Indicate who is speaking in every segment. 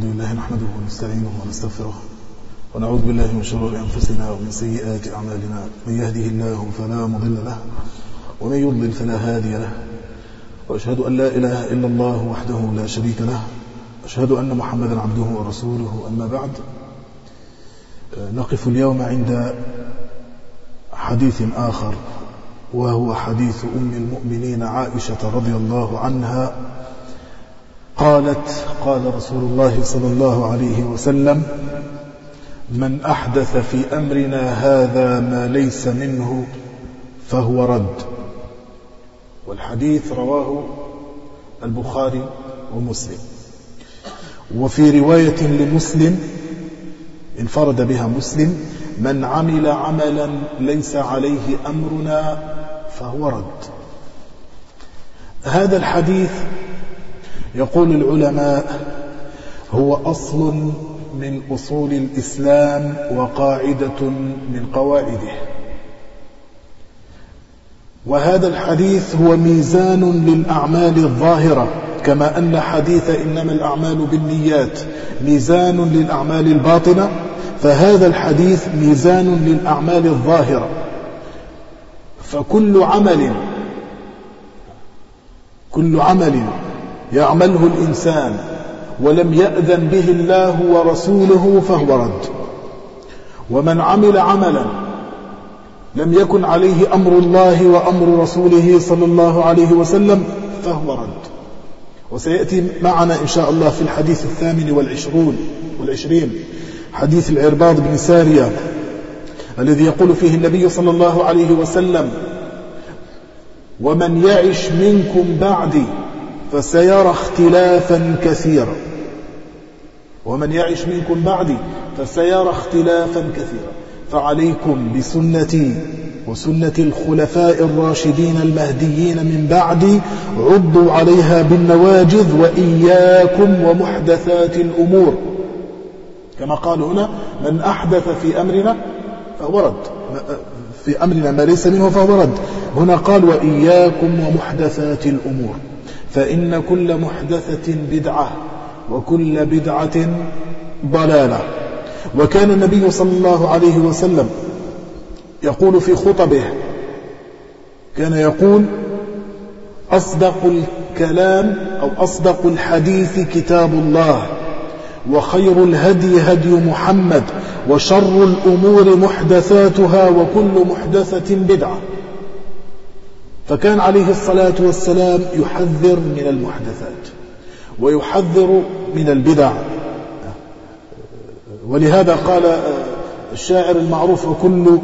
Speaker 1: الحمد لله نحمده ونستعينه ونستغفره ونعوذ بالله من شرور أنفسنا ومن سيئات أعمالنا. من يهده الله فلا مضل له ومن يضلل فلا هادي له. وأشهد أن لا إله إلا الله وحده لا شريك له. أشهد أن محمدا عبده ورسوله. أما بعد نقف اليوم عند حديث آخر وهو حديث أم المؤمنين عائشة رضي الله عنها قالت قال رسول الله صلى الله عليه وسلم من أحدث في أمرنا هذا ما ليس منه فهو رد. والحديث رواه البخاري ومسلم. وفي رواية لمسلم انفرد بها مسلم من عمل عملا ليس عليه أمرنا فهو رد. هذا الحديث يقول العلماء هو أصل من أصول الإسلام وقاعدة من قواعده. وهذا الحديث هو ميزان للأعمال الظاهرة كما أن حديث إنما الأعمال بالنيات ميزان للأعمال الباطنة فهذا الحديث ميزان للأعمال الظاهرة. فكل عمل كل عمل يعمله الإنسان ولم يأذن به الله ورسوله فهو رد. ومن عمل عملا لم يكن عليه أمر الله وأمر رسوله صلى الله عليه وسلم فهو رد. وسيأتي معنا إن شاء الله في الحديث الثامن والعشرون والعشرين حديث العرباض بن سارية الذي يقول فيه النبي صلى الله عليه وسلم ومن يعش منكم بعدي فسيرى اختلافا كثيرا. ومن يعش منكم بعدي فسيرى اختلافا كثيرا. فعليكم بسنتي وسنة الخلفاء الراشدين المهديين من بعدي عضوا عليها بالنواجذ وإياكم ومحدثات الأمور. كما قال هنا من أحدث في أمرنا فهو رد. في أمرنا ما ليس منه فهو رد. هنا قال وإياكم ومحدثات الأمور. فإن كل محدثة بدعة وكل بدعة ضلالة. وكان النبي صلى الله عليه وسلم يقول في خطبه كان يقول أصدق الكلام أو أصدق الحديث كتاب الله وخير الهدي هدي محمد وشر الأمور محدثاتها وكل محدثة بدعة. فكان عليه الصلاة والسلام يحذر من المحدثات ويحذر من البدع. ولهذا قال الشاعر المعروف وكل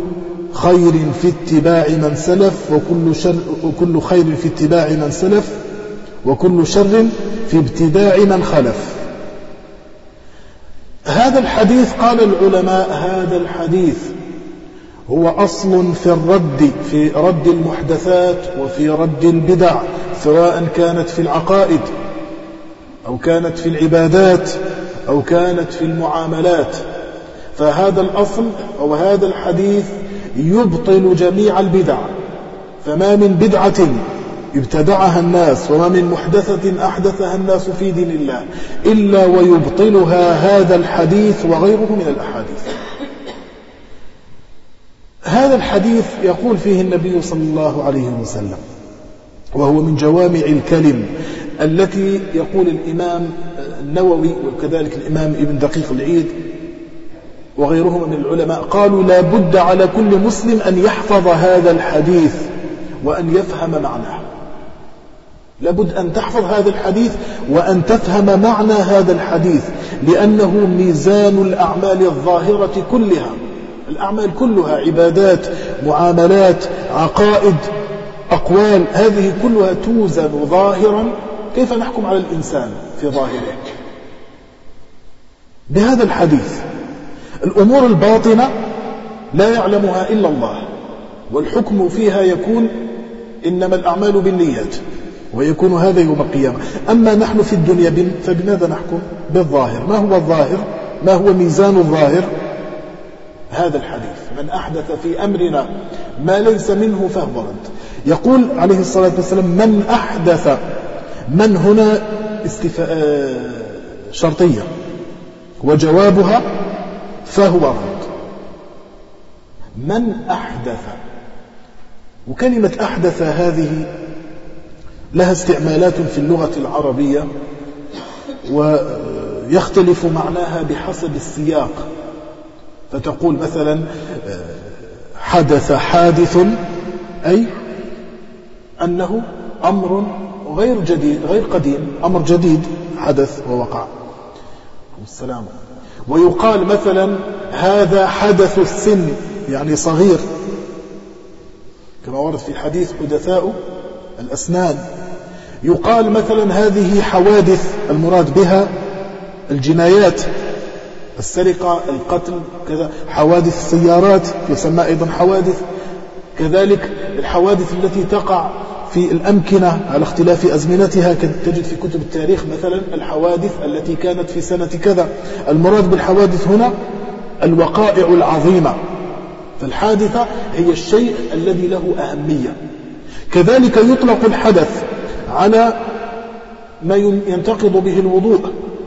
Speaker 1: خير في اتباع من سلف وكل, شر وكل خير في اتباع من سلف وكل شر في ابتداع من خلف. هذا الحديث قال العلماء هذا الحديث هو أصل في الرد في رد المحدثات وفي رد البدع سواء كانت في العقائد أو كانت في العبادات أو كانت في المعاملات. فهذا الأصل أو هذا الحديث يبطل جميع البدع. فما من بدعة ابتدعها الناس وما من محدثة أحدثها الناس في دين الله إلا ويبطلها هذا الحديث وغيره من الأحاديث. هذا الحديث يقول فيه النبي صلى الله عليه وسلم وهو من جوامع الكلم التي يقول الإمام النووي وكذلك الإمام ابن دقيق العيد وغيرهما من العلماء قالوا لا بد على كل مسلم أن يحفظ هذا الحديث وأن يفهم معناه. لابد أن تحفظ هذا الحديث وأن تفهم معنى هذا الحديث لأنه ميزان الأعمال الظاهرة كلها. الأعمال كلها عبادات معاملات عقائد أقوال هذه كلها توزن ظاهرا. كيف نحكم على الإنسان في ظاهره؟ بهذا الحديث. الأمور الباطنة لا يعلمها إلا الله والحكم فيها يكون إنما الأعمال بالنيات ويكون هذا يوم القيامة. أما نحن في الدنيا فبماذا نحكم؟ بالظاهر. ما هو الظاهر؟ ما هو ميزان الظاهر؟ هذا الحديث. من أحدث في أمرنا ما ليس منه فهو رد. يقول عليه الصلاة والسلام من أحدث من هنا استفاء شرطية وجوابها فهو رد. من أحدث وكلمة أحدث هذه لها استعمالات في اللغة العربية ويختلف معناها بحسب السياق. فتقول مثلا حدث حادث أي أنه أمر غير جديد غير قديم أمر جديد حدث ووقع. السلام. ويقال مثلا هذا حدث السن يعني صغير. كما ورد في حديث حدثاء الأسنان. يقال مثلا هذه حوادث المراد بها الجنايات. السرقة القتل كذا. حوادث السيارات يسمى أيضا حوادث. كذلك الحوادث التي تقع في الأمكنة على اختلاف أزمنتها تجد في كتب التاريخ مثلا الحوادث التي كانت في سنة كذا. المراد بالحوادث هنا الوقائع العظيمة. فالحادثة هي الشيء الذي له أهمية. كذلك يطلق الحدث على ما ينتقض به الوضوء.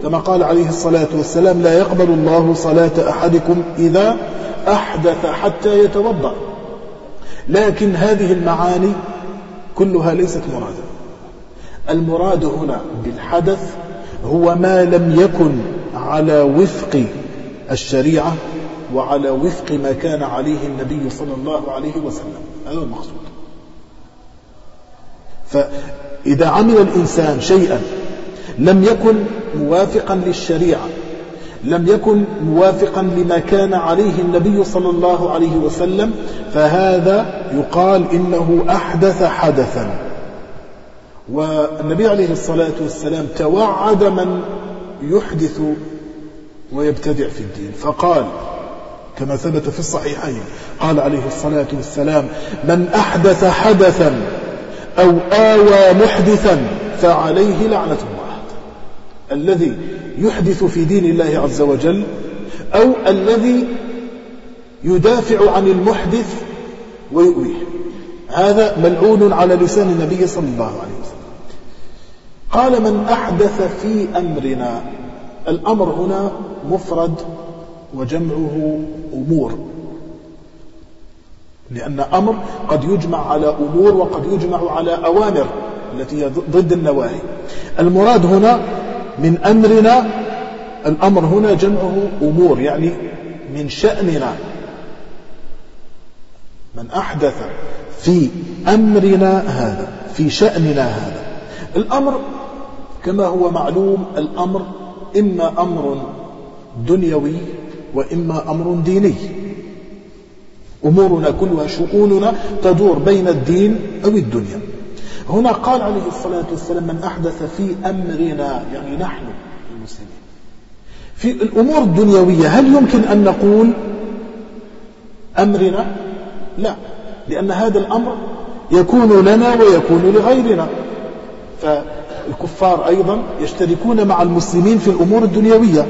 Speaker 1: كما قال عليه الصلاة والسلام لا يقبل الله صلاة أحدكم إذا أحدث حتى يتوضأ. لكن هذه المعاني كلها ليست مرادا المراد هنا بالحدث هو ما لم يكن على وفق الشريعة وعلى وفق ما كان عليه النبي صلى الله عليه وسلم. هذا المقصود. فإذا عمل الإنسان شيئا لم يكن موافقا للشريعة لم يكن موافقا لما كان عليه النبي صلى الله عليه وسلم فهذا يقال إنه أحدث حدثا. والنبي عليه الصلاة والسلام توعد من يحدث ويبتدع في الدين. فقال كما ثبت في الصحيحين قال عليه الصلاة والسلام من أحدث حدثا أو آوى محدثا فعليه لعنة الله. الذي يحدث في دين الله عز وجل أو الذي يدافع عن المحدث ويؤويه. هذا ملعون على لسان النبي صلى الله عليه وسلم. قال من أحدث في أمرنا. الأمر هنا مفرد وجمعه أمور. لأن أمر قد يجمع على أمور وقد يجمع على أوامر التي هي ضد النواهي. المراد هنا من أمرنا الأمر هنا جمعه أمور يعني من شأننا. من أحدث في أمرنا هذا في شأننا هذا. الأمر كما هو معلوم الأمر إما أمر دنيوي وإما أمر ديني. أمورنا كلها شؤوننا تدور بين الدين أو الدنيا. هنا قال عليه الصلاة والسلام من أحدث في أمرنا يعني نحن المسلمين. في الأمور الدنيوية هل يمكن أن نقول أمرنا؟ لا لأن هذا الأمر يكون لنا ويكون لغيرنا. فالكفار أيضا يشتركون مع المسلمين في الأمور الدنيوية.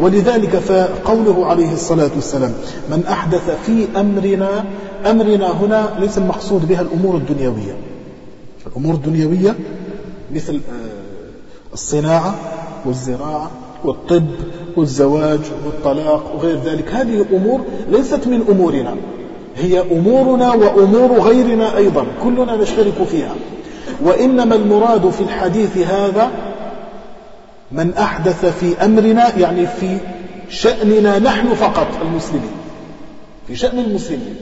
Speaker 1: ولذلك فقوله عليه الصلاة والسلام من أحدث في أمرنا أمرنا هنا ليس المقصود بها الأمور الدنيوية. الأمور الدنيوية مثل آه، الصناعة والزراعة والطب والزواج والطلاق وغير ذلك. هذه أمور ليست من أمورنا هي أمورنا وأمور غيرنا أيضا كلنا نشترك فيها. وإنما المراد في الحديث هذا من أحدث في أمرنا يعني في شأننا نحن فقط المسلمين في شأن المسلمين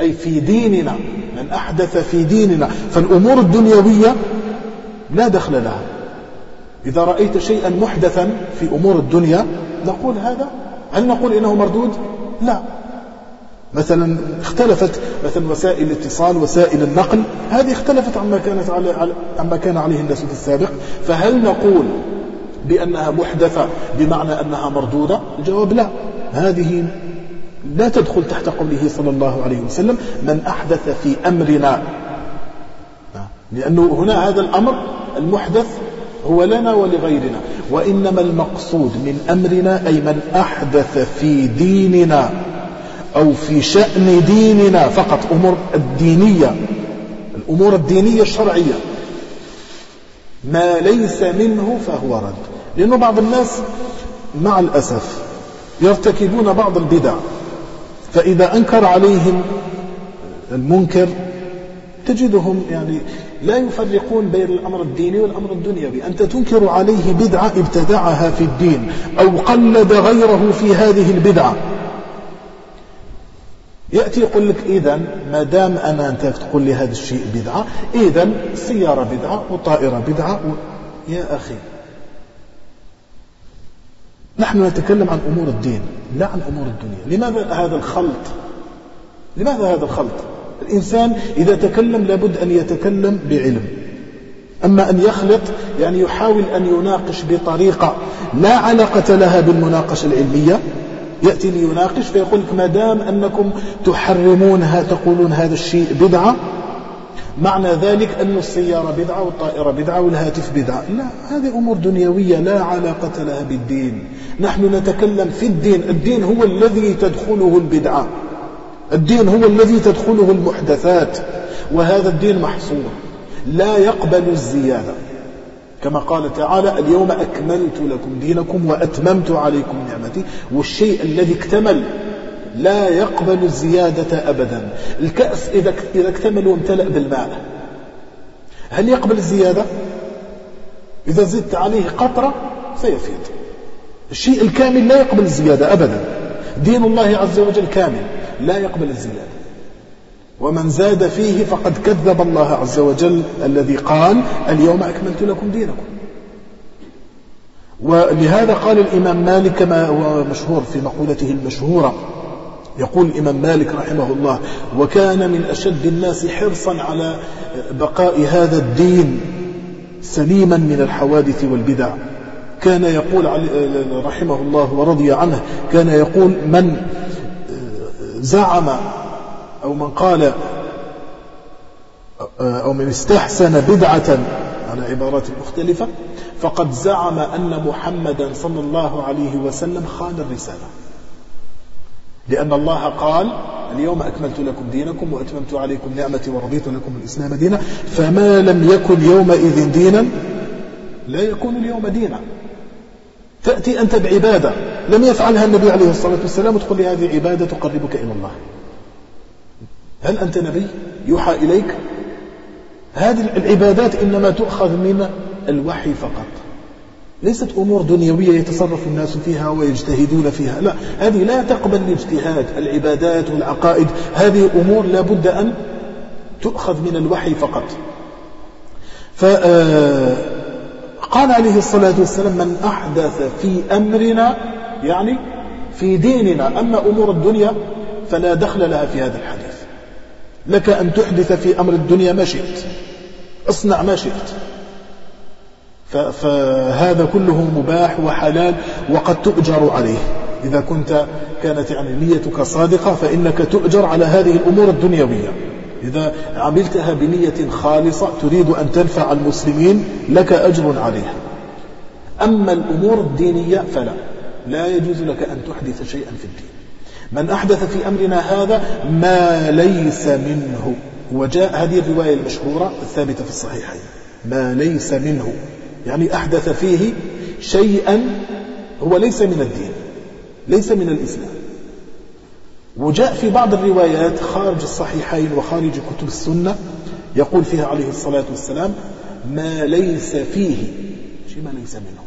Speaker 1: أي في ديننا. من أحدث في ديننا فالأمور الدنيوية لا دخل لها. إذا رأيت شيئا محدثا في أمور الدنيا نقول هذا؟ هل نقول إنه مردود؟ لا. مثلا اختلفت مثلا وسائل الاتصال وسائل النقل هذه اختلفت عما كانت على عما كان عليه الناس في السابق. فهل نقول بأنها محدثة بمعنى أنها مردودة؟ الجواب لا. هذه لا تدخل تحت قوله صلى الله عليه وسلم من أحدث في أمرنا. لأنه هنا هذا الأمر المحدث هو لنا ولغيرنا. وإنما المقصود من أمرنا أي من أحدث في ديننا أو في شأن ديننا فقط أمور الدينية الأمور الدينية الشرعية. ما ليس منه فهو رد. لأنه بعض الناس مع الأسف يرتكبون بعض البدع. فإذا أنكر عليهم المنكر تجدهم يعني لا يفرقون بين الأمر الديني والأمر الدنيوي. أنت تنكر عليه بدعة ابتدعها في الدين أو قلد غيره في هذه البدعة. يأتي يقول لك إذا ما دام أنا أنت تقول لي هذا الشيء بدعة إذا السيارة بدعة وطائرة بدعة و... يا أخي. نحن نتكلم عن أمور الدين لا عن أمور الدنيا. لماذا هذا الخلط؟ لماذا هذا الخلط؟ الإنسان إذا تكلم لابد أن يتكلم بعلم. أما أن يخلط يعني يحاول أن يناقش بطريقة لا علاقة لها بالمناقشة العلمية. يأتي ليناقش فيقول لك ما دام أنكم تحرمونها تقولون هذا الشيء بدعة معنى ذلك أن السيارة بدعة والطائرة بدعة والهاتف بدعة. لا هذه أمور دنيوية لا علاقة لها بالدين. نحن نتكلم في الدين. الدين هو الذي تدخله البدعة. الدين هو الذي تدخله المحدثات. وهذا الدين محصور. لا يقبل الزيادة. كما قال تعالى اليوم أكملت لكم دينكم وأتممت عليكم نعمتي. والشيء الذي اكتمل لا يقبل الزيادة أبدا. الكأس إذا إذا اكتمل وامتلأ بالماء. هل يقبل الزيادة؟ إذا زدت عليه قطرة سيفيض الشيء الكامل لا يقبل الزيادة أبدا. دين الله عز وجل كامل. لا يقبل الزيادة. ومن زاد فيه فقد كذب الله عز وجل الذي قال اليوم أكملت لكم دينكم. ولهذا قال الإمام مالك كما هو مشهور في مقولته المشهورة. يقول الإمام مالك رحمه الله وكان من أشد الناس حرصا على بقاء هذا الدين سليما من الحوادث والبدع. كان يقول رحمه الله ورضي عنه كان يقول من زعم أو من قال أو من استحسن بدعة على عبارات مختلفة فقد زعم أن محمدا صلى الله عليه وسلم خان الرسالة. لأن الله قال اليوم أكملت لكم دينكم وأتممت عليكم نعمتي ورضيت لكم الإسلام دينا فما لم يكن يومئذ دينا لا يكون اليوم دينا. تأتي أنت بعبادة لم يفعلها النبي عليه الصلاة والسلام وتقول لي هذه عبادة تقربك إلى الله. هل أنت نبي يوحى إليك؟ هذه العبادات إنما تؤخذ من الوحي فقط. ليست أمور دنيوية يتصرف الناس فيها ويجتهدون فيها. لا هذه لا تقبل الاجتهاد العبادات والعقائد. هذه أمور لا بد أن تؤخذ من الوحي فقط. فقال عليه الصلاة والسلام من أحدث في أمرنا يعني في ديننا أما أمور الدنيا فلا دخل لها في هذا الحديث. لك أن تحدث في أمر الدنيا ما شئت. اصنع ما شئت. فهذا كله مباح وحلال وقد تؤجر عليه. إذا كنت كانت يعني نيتك صادقة فإنك تؤجر على هذه الأمور الدنيوية. إذا عملتها بنية خالصة تريد أن تنفع المسلمين لك أجر عليها. أما الأمور الدينية فلا. لا يجوز لك أن تحدث شيئا في الدين. من أحدث في أمرنا هذا ما ليس منه. وجاء هذه الرواية المشهورة الثابتة في الصحيحين. ما ليس منه. يعني أحدث فيه شيئا هو ليس من الدين ليس من الإسلام. وجاء في بعض الروايات خارج الصحيحين وخارج كتب السنة يقول فيها عليه الصلاة والسلام ما ليس فيه شيء ما ليس منه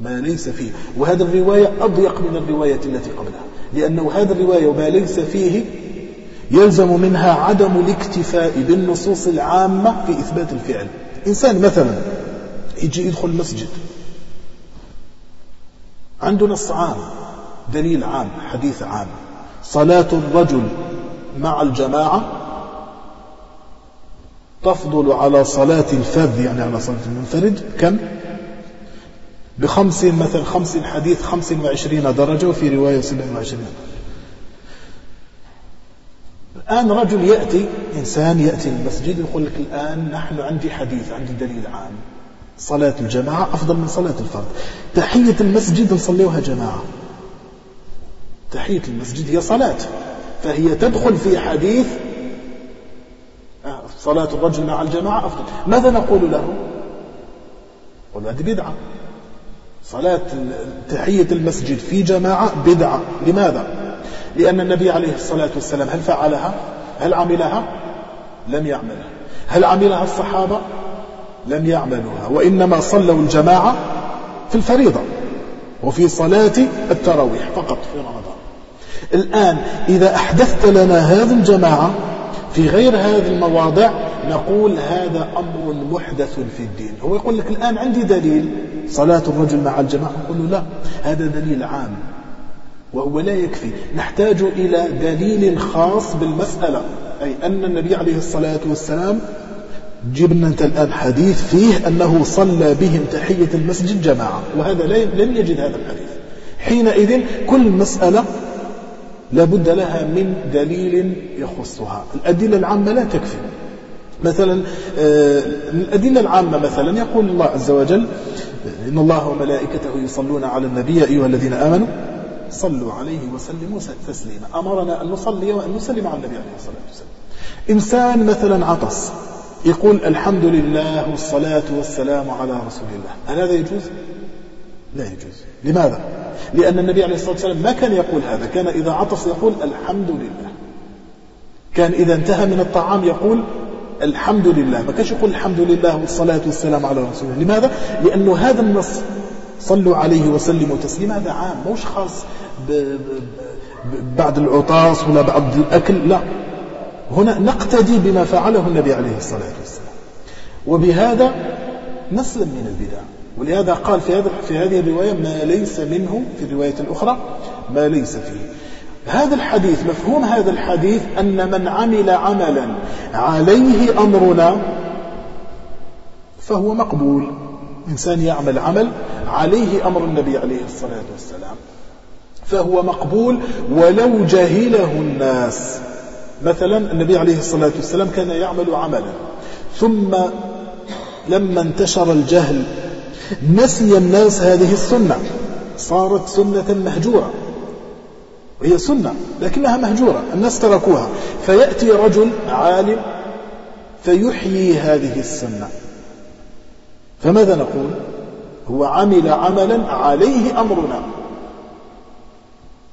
Speaker 1: ما ليس فيه. وهذا الرواية أضيق من الرواية التي قبلها لأنه هذا الرواية وما ليس فيه يلزم منها عدم الاكتفاء بالنصوص العامة في إثبات الفعل. إنسان مثلا يجي يدخل المسجد. عنده نص عام دليل عام حديث عام. صلاة الرجل مع الجماعة تفضل على صلاة الفذ يعني على صلاة المنفرد كم؟ بخمس مثلا خمس حديث خمس وعشرين درجة وفي رواية سبع وعشرين. الآن رجل يأتي إنسان يأتي المسجد يقول لك الآن نحن عندي حديث عندي دليل عام. صلاة الجماعة أفضل من صلاة الفرد تحية المسجد نصليوها جماعة تحية المسجد هي صلاة فهي تدخل في حديث آه، صلاة الرجل مع الجماعة أفضل ماذا نقول له؟ قل هذه بدعة صلاة تحية المسجد في جماعة بدعة لماذا؟ لأن النبي عليه الصلاة والسلام هل فعلها؟ هل عملها؟ لم يعملها هل عملها الصحابة؟ لم يعملوها وإنما صلوا الجماعة في الفريضة وفي صلاة التراويح فقط في رمضان. الآن إذا أحدثت لنا هذه الجماعة في غير هذه المواضع نقول هذا أمر محدث في الدين. هو يقول لك الآن عندي دليل صلاة الرجل مع الجماعة؟ نقول له لا هذا دليل عام. وهو لا يكفي. نحتاج إلى دليل خاص بالمسألة أي أن النبي عليه الصلاة والسلام جبنا أنت الآن حديث فيه أنه صلى بهم تحية المسجد جماعة وهذا لم يجد هذا الحديث. حينئذ كل مسألة لابد لها من دليل يخصها. الأدلة العامة لا تكفي. مثلا آه، الأدلة العامة مثلا يقول الله عز وجل إن الله وملائكته يصلون على النبي أيها الذين آمنوا صلوا عليه وسلموا تسليما. أمرنا أن نصلي وأن نسلم على النبي عليه الصلاة والسلام. إنسان مثلا عطس. يقول الحمد لله والصلاة والسلام على رسول الله. هل هذا يجوز؟ لا يجوز. لماذا؟ لأن النبي عليه الصلاة والسلام ما كان يقول هذا. كان إذا عطس يقول الحمد لله. كان إذا انتهى من الطعام يقول الحمد لله. ما كانش يقول الحمد لله والصلاة والسلام على رسول الله. لماذا؟ لأنه هذا النص صلوا عليه وسلموا تسليما. هذا عام. مش خاص بعد العطاس ولا بعد الأكل. لا. هنا نقتدي بما فعله النبي عليه الصلاة والسلام. وبهذا نسلم من البدع. ولهذا قال في هذا في هذه الرواية ما ليس منه في الرواية الأخرى ما ليس فيه. هذا الحديث مفهوم هذا الحديث أن من عمل عملا عليه أمرنا فهو مقبول. إنسان يعمل عمل عليه أمر النبي عليه الصلاة والسلام فهو مقبول ولو جهله الناس. مثلا النبي عليه الصلاة والسلام كان يعمل عملا ثم لما انتشر الجهل نسي الناس هذه السنة صارت سنة مهجورة وهي سنة لكنها مهجورة الناس تركوها فيأتي رجل عالم فيحيي هذه السنة. فماذا نقول؟ هو عمل عملا عليه أمرنا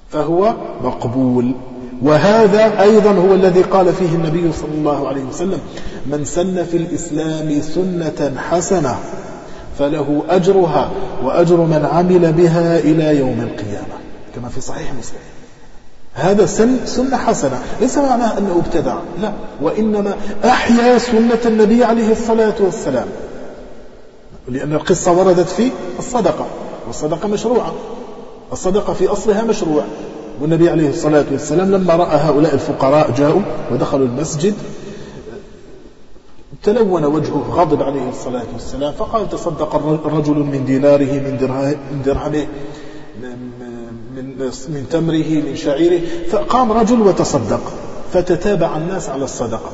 Speaker 1: فهو مقبول. وهذا أيضا هو الذي قال فيه النبي صلى الله عليه وسلم من سن في الإسلام سنة حسنة فله أجرها وأجر من عمل بها إلى يوم القيامة. كما في صحيح مسلم. هذا سن سنة حسنة. ليس معناه أنه ابتدع لا. وإنما أحيا سنة النبي عليه الصلاة والسلام. لأن القصة وردت في الصدقة والصدقة مشروعة. الصدقة في أصلها مشروع. والنبي عليه الصلاة والسلام لما رأى هؤلاء الفقراء جاءوا ودخلوا المسجد تلون وجهه غضب عليه الصلاة والسلام فقال تصدق الرجل من ديناره من درهمه من, من تمره من شعيره فقام رجل وتصدق فتتابع الناس على الصدقة.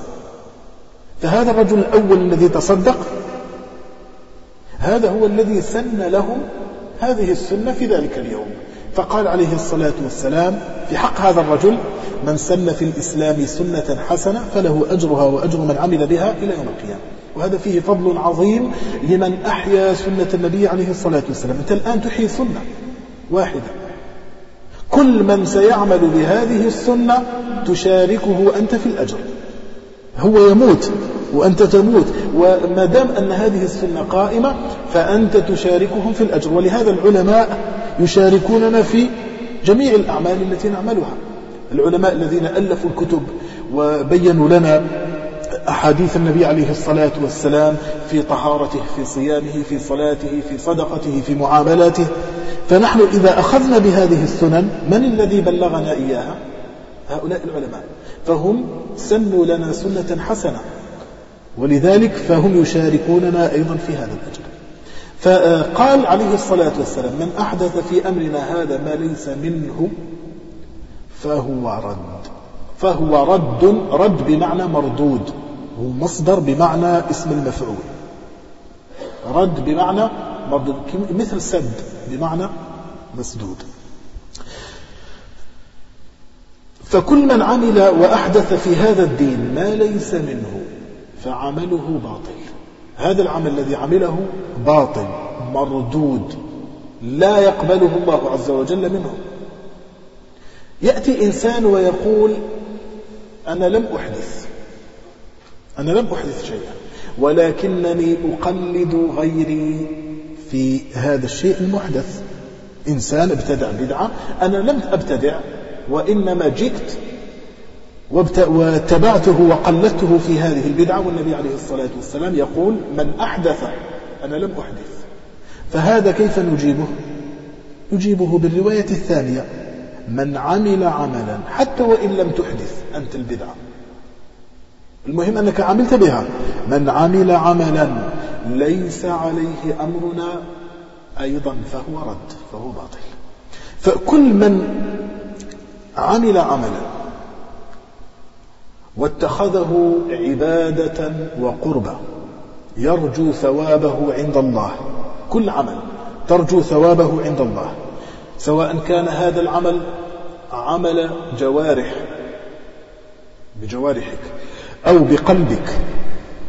Speaker 1: فهذا الرجل الأول الذي تصدق هذا هو الذي سن لهم هذه السنة في ذلك اليوم. فقال عليه الصلاة والسلام في حق هذا الرجل من سن في الإسلام سنة حسنة فله أجرها وأجر من عمل بها إلى يوم القيامة. وهذا فيه فضل عظيم لمن أحيا سنة النبي عليه الصلاة والسلام. أنت الآن تحيي سنة واحدة. كل من سيعمل بهذه السنة تشاركه أنت في الأجر. هو يموت. وأنت تموت. وما دام أن هذه السنة قائمة فأنت تشاركهم في الأجر. ولهذا العلماء يشاركوننا في جميع الأعمال التي نعملها. العلماء الذين ألفوا الكتب وبينوا لنا أحاديث النبي عليه الصلاة والسلام في طهارته في صيامه في صلاته في صدقته في معاملاته. فنحن إذا أخذنا بهذه السنن من الذي بلغنا إياها؟ هؤلاء العلماء. فهم سنوا لنا سنة حسنة. ولذلك فهم يشاركوننا أيضا في هذا الأجر. فقال عليه الصلاة والسلام من أحدث في أمرنا هذا ما ليس منه فهو رد. فهو رد رد بمعنى مردود هو مصدر بمعنى اسم المفعول. رد بمعنى مردود مثل سد بمعنى مسدود. فكل من عمل وأحدث في هذا الدين ما ليس منه فعمله باطل. هذا العمل الذي عمله باطل مردود لا يقبله الله عز وجل منه. يأتي إنسان ويقول أنا لم أحدث. أنا لم أحدث شيئا ولكنني أقلد غيري في هذا الشيء المحدث. إنسان ابتدع بدعة أنا لم أبتدع وإنما جئت واتبعته وقلدته في هذه البدعة والنبي عليه الصلاة والسلام يقول من أحدث أنا لم أحدث. فهذا كيف نجيبه؟ نجيبه بالرواية الثانية من عمل عملا حتى وإن لم تحدث أنت البدعة. المهم أنك عملت بها من عمل عملا ليس عليه أمرنا أيضا فهو رد فهو باطل. فكل من عمل عملا واتخذه عبادة وقربة. يرجو ثوابه عند الله. كل عمل ترجو ثوابه عند الله. سواء كان هذا العمل عمل جوارح بجوارحك أو بقلبك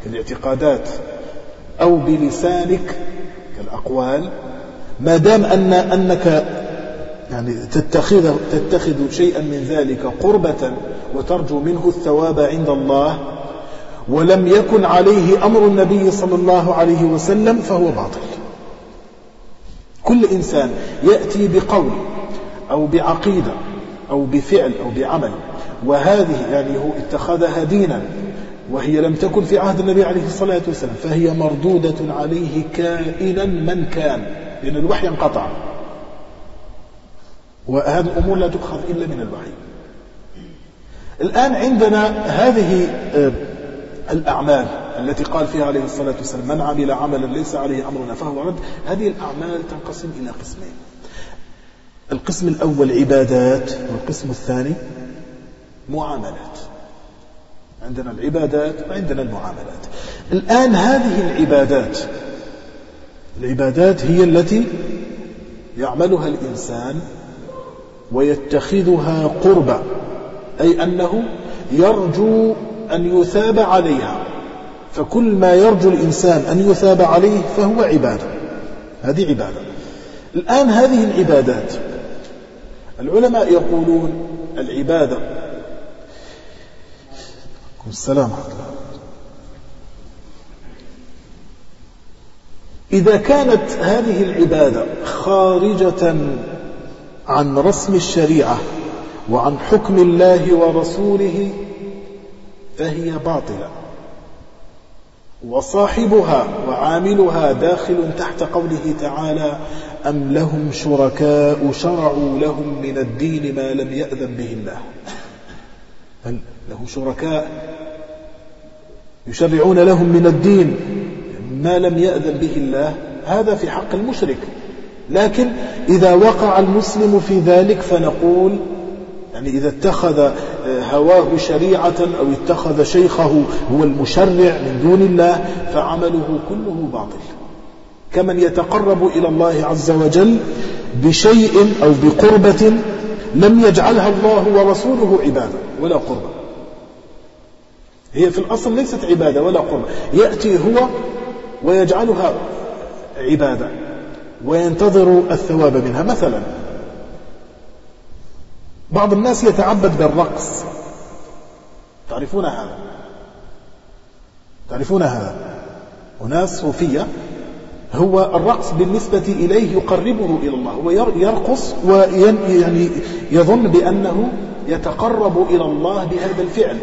Speaker 1: كالاعتقادات أو بلسانك كالأقوال. ما دام أن أنك يعني تتخذ, تتخذ شيئا من ذلك قربة وترجو منه الثواب عند الله ولم يكن عليه أمر النبي صلى الله عليه وسلم فهو باطل. كل إنسان يأتي بقول أو بعقيدة أو بفعل أو بعمل وهذه يعني هو اتخذها دينا وهي لم تكن في عهد النبي عليه الصلاة والسلام فهي مردودة عليه كائنا من كان لأن الوحي انقطع. وهذه الأمور لا تؤخذ إلا من الوحي الآن عندنا هذه آه، الأعمال التي قال فيها عليه الصلاة والسلام من عمل عملا ليس عليه أمرنا فهو رد. هذه الأعمال تنقسم إلى قسمين. القسم الأول عبادات والقسم الثاني معاملات. عندنا العبادات وعندنا المعاملات. الآن هذه العبادات العبادات هي التي يعملها الإنسان ويتخذها قربا أي أنه يرجو أن يثاب عليها. فكل ما يرجو الإنسان أن يثاب عليه فهو عبادة. هذه عبادة. الآن هذه العبادات. العلماء يقولون العبادة. السلام إذا كانت هذه العبادة خارجة عن رسم الشريعة وعن حكم الله ورسوله فهي باطلة. وصاحبها وعاملها داخل تحت قوله تعالى أم لهم شركاء شرعوا لهم من الدين ما لم يأذن به الله. هل له شركاء يشرعون لهم من الدين ما لم يأذن به الله. هذا في حق المشرك. لكن إذا وقع المسلم في ذلك فنقول يعني إذا اتخذ آه، هواه شريعة أو اتخذ شيخه هو المشرع من دون الله فعمله كله باطل. كمن يتقرب إلى الله عز وجل بشيء أو بقربة لم يجعلها الله ورسوله عبادة ولا قربة. هي في الأصل ليست عبادة ولا قربة يأتي هو ويجعلها عبادة. وينتظر الثواب منها. مثلا بعض الناس يتعبد بالرقص. تعرفون هذا؟ تعرفون هذا؟ أناس صوفية هو الرقص بالنسبة إليه يقربه إلى الله هو يرقص ويعني يظن بأنه يتقرب إلى الله بهذا الفعل.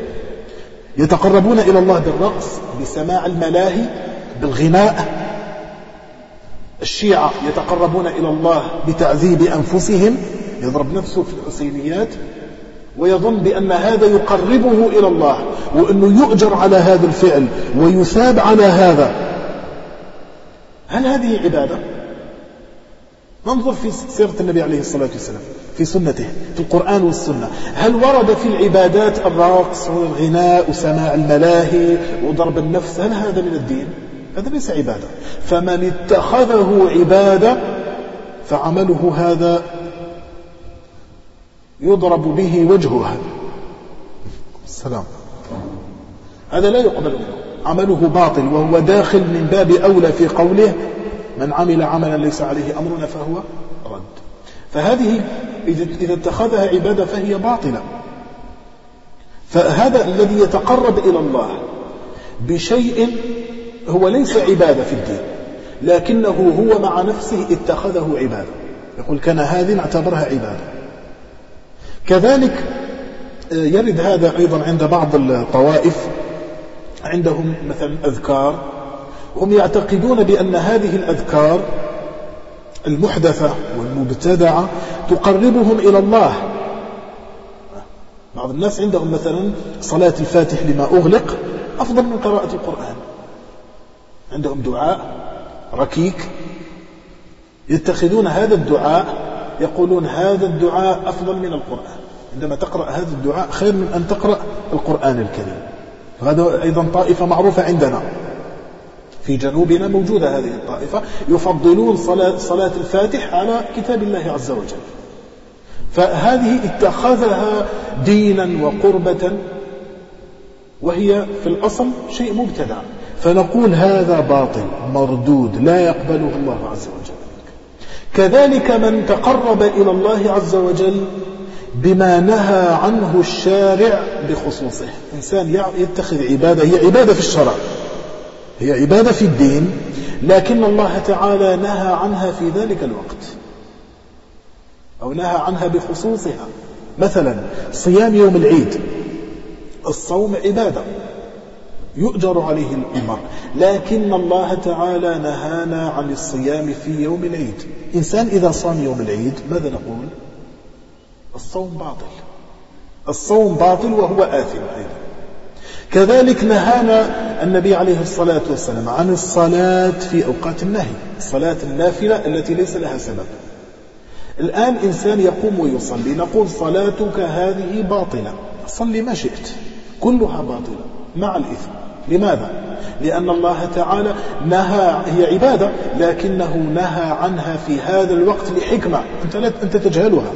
Speaker 1: يتقربون إلى الله بالرقص بسماع الملاهي بالغناء. الشيعة يتقربون إلى الله بتعذيب أنفسهم يضرب نفسه في الحسينيات ويظن بأن هذا يقربه إلى الله وأنه يؤجر على هذا الفعل ويثاب على هذا هل هذه عبادة؟ ننظر في سيرة النبي عليه الصلاة والسلام في سنته في القرآن والسنة هل ورد في العبادات الرقص والغناء وسماع الملاهي وضرب النفس هل هذا من الدين؟ هذا ليس عبادة. فمن اتخذه عبادة فعمله هذا يضرب به وجهه السلام. هذا لا يقبل. منه عمله باطل وهو داخل من باب أولى في قوله من عمل عملا ليس عليه أمرنا فهو رد. فهذه إذا اتخذها عبادة فهي باطلة. فهذا الذي يتقرب إلى الله بشيء هو ليس عبادة في الدين لكنه هو مع نفسه اتخذه عبادة. يقول كان هذه اعتبرها عبادة. كذلك آه، يرد هذا أيضا عند بعض الطوائف عندهم مثلا أذكار هم يعتقدون بأن هذه الأذكار المحدثة والمبتدعة تقربهم إلى الله. بعض الناس عندهم مثلا صلاة الفاتح لما أغلق أفضل من قراءة القرآن. عندهم دعاء ركيك يتخذون هذا الدعاء يقولون هذا الدعاء أفضل من القرآن. عندما تقرأ هذا الدعاء خير من أن تقرأ القرآن الكريم. هذا أيضا طائفة معروفة عندنا. في جنوبنا موجودة هذه الطائفة يفضلون صلاة, صلاة الفاتح على كتاب الله عز وجل. فهذه اتخذها دينا وقربة وهي في الأصل شيء مبتدع. فنقول هذا باطل مردود لا يقبله الله عز وجل. كذلك من تقرب إلى الله عز وجل بما نهى عنه الشارع بخصوصه. إنسان يتخذ عبادة هي عبادة في الشرع هي عبادة في الدين لكن الله تعالى نهى عنها في ذلك الوقت. أو نهى عنها بخصوصها. مثلا صيام يوم العيد الصوم عبادة. يؤجر عليه المرء لكن الله تعالى نهانا عن الصيام في يوم العيد. إنسان إذا صام يوم العيد ماذا نقول؟ الصوم باطل. الصوم باطل وهو آثم أيضا. كذلك نهانا النبي عليه الصلاة والسلام عن الصلاة في أوقات النهي. الصلاة النافلة التي ليس لها سبب. الآن إنسان يقوم ويصلي نقول صلاتك هذه باطلة. صلي ما شئت. كلها باطلة مع الإثم. لماذا؟ لأن الله تعالى نهى هي عبادة لكنه نهى عنها في هذا الوقت لحكمة. أنت, أنت تجهلها.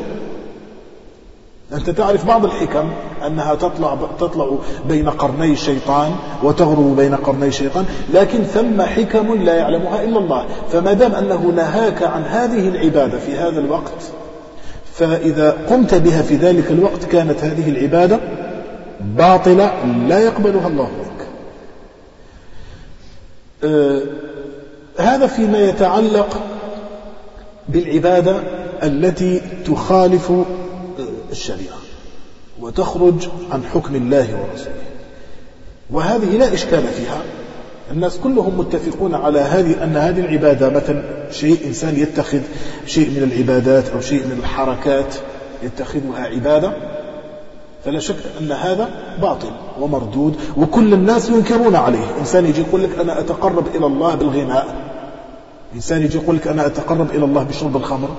Speaker 1: أنت تعرف بعض الحكم أنها تطلع, تطلع بين قرني الشيطان وتغرب بين قرني الشيطان لكن ثم حكم لا يعلمها إلا الله. فما دام أنه نهاك عن هذه العبادة في هذا الوقت فإذا قمت بها في ذلك الوقت كانت هذه العبادة باطلة لا يقبلها الله. هذا فيما يتعلق بالعبادة التي تخالف الشريعة وتخرج عن حكم الله ورسوله. وهذه لا إشكال فيها. الناس كلهم متفقون على هذه أن هذه العبادة مثلا شيء إنسان يتخذ شيء من العبادات أو شيء من الحركات يتخذها عبادة. فلا شك أن هذا باطل. ومردود وكل الناس ينكرون عليه. إنسان يجي يقول لك أنا أتقرب إلى الله بالغناء. إنسان يجي يقول لك أنا أتقرب إلى الله بشرب الخمر.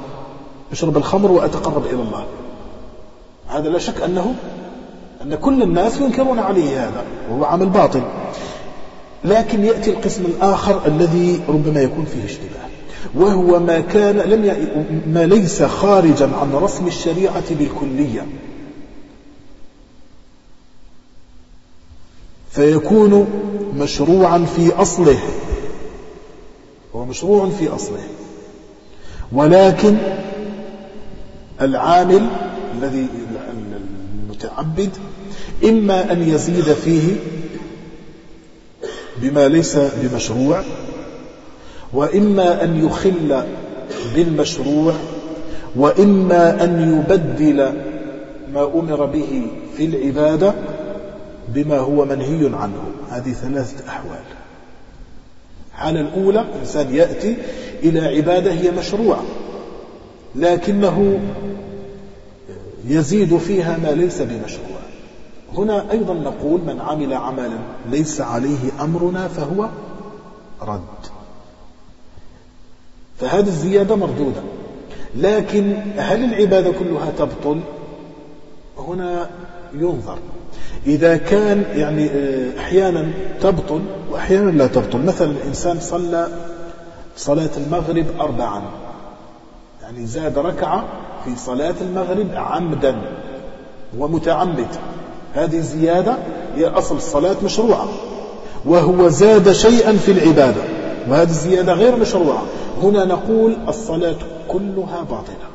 Speaker 1: بشرب الخمر وأتقرب إلى الله. هذا لا شك أنه أن كل الناس ينكرون عليه هذا وهو عمل باطل. لكن يأتي القسم الآخر الذي ربما يكون فيه اشتباه وهو ما كان لم ي... ما ليس خارجا عن رسم الشريعة بالكلية. فيكون مشروعا في أصله. هو مشروع في أصله. ولكن العامل الذي المتعبد إما أن يزيد فيه بما ليس بمشروع وإما أن يخل بالمشروع وإما أن يبدل ما أمر به في العبادة بما هو منهي عنه. هذه ثلاثة أحوال. الحالة الأولى إنسان يأتي إلى عبادة هي مشروعة لكنه يزيد فيها ما ليس بمشروع. هنا أيضا نقول من عمل عملا ليس عليه أمرنا فهو رد. فهذه الزيادة مردودة. لكن هل العبادة كلها تبطل؟ هنا ينظر. إذا كان يعني آه، أحيانا تبطل وأحيانا لا تبطل. مثلا الإنسان صلى صلاة المغرب أربعا. يعني زاد ركعة في صلاة المغرب عمدا ومتعمد. هذه زيادة هي أصل الصلاة مشروعة. وهو زاد شيئا في العبادة. وهذه الزيادة غير مشروعة. هنا نقول الصلاة كلها باطلة.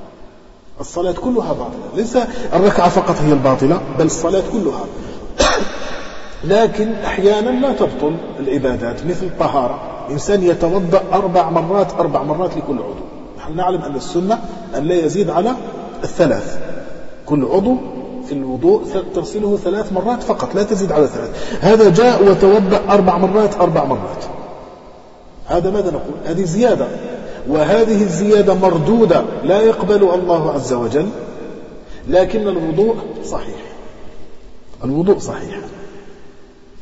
Speaker 1: الصلاة كلها باطلة. ليس الركعة فقط هي الباطلة بل الصلاة كلها. لكن أحيانا لا تبطل العبادات مثل الطهارة. إنسان يتوضأ أربع مرات أربع مرات لكل عضو. نحن نعلم أن السنة أن لا يزيد على الثلاث. كل عضو في الوضوء تغسله ثلاث مرات فقط لا تزيد على ثلاث. هذا جاء وتوضأ أربع مرات أربع مرات. هذا ماذا نقول؟ هذه زيادة. وهذه الزيادة مردودة لا يقبل الله عز وجل لكن الوضوء صحيح. الوضوء صحيح.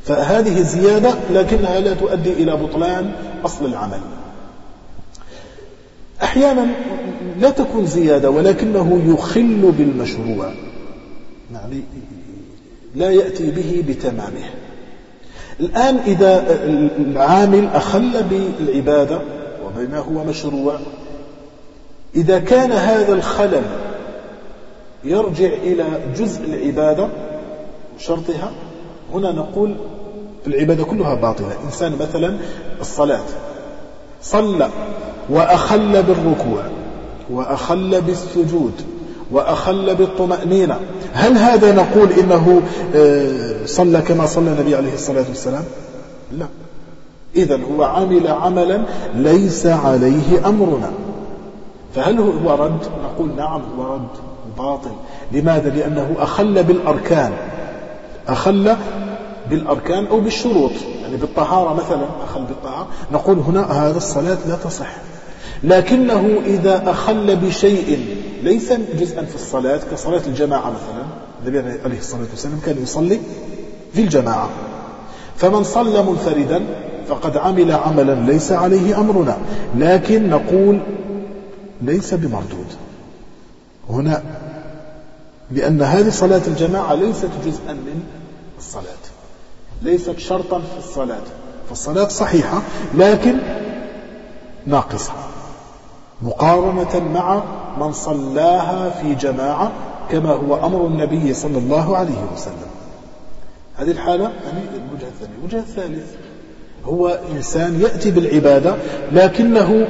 Speaker 1: فهذه زيادة لكنها لا تؤدي إلى بطلان أصل العمل. أحيانا لا تكون زيادة ولكنه يخل بالمشروع. يعني لا يأتي به بتمامه. الآن إذا العامل أخل بالعبادة وبما هو مشروع إذا كان هذا الخلل يرجع إلى جزء العبادة شرطها هنا نقول العبادة كلها باطلة. إنسان مثلا الصلاة. صلى وأخل بالركوع وأخل بالسجود وأخل بالطمأنينة. هل هذا نقول إنه آه، صلى كما صلى النبي عليه الصلاة والسلام؟ لا. إذا هو عمل عملا ليس عليه أمرنا. فهل هو رد؟ نقول نعم هو رد باطل. لماذا؟ لأنه أخل بالأركان. أخل بالأركان أو بالشروط. يعني بالطهارة مثلا أخل بالطهارة. نقول هنا هذا الصلاة لا تصح. لكنه إذا أخل بشيء ليس جزءا في الصلاة كصلاة الجماعة مثلا. النبي عليه الصلاة والسلام كان يصلي في الجماعة. فمن صلى منفردا فقد عمل عملا ليس عليه أمرنا. لكن نقول ليس بمردود. هنا لأن هذه صلاة الجماعة ليست جزءا من الصلاة ليست شرطا في الصلاة فالصلاة صحيحة لكن ناقصة. مقارنة مع من صلاها في جماعة كما هو أمر النبي صلى الله عليه وسلم. هذه الحالة يعني الوجه الثاني. الوجه الثالث هو إنسان يأتي بالعبادة لكنه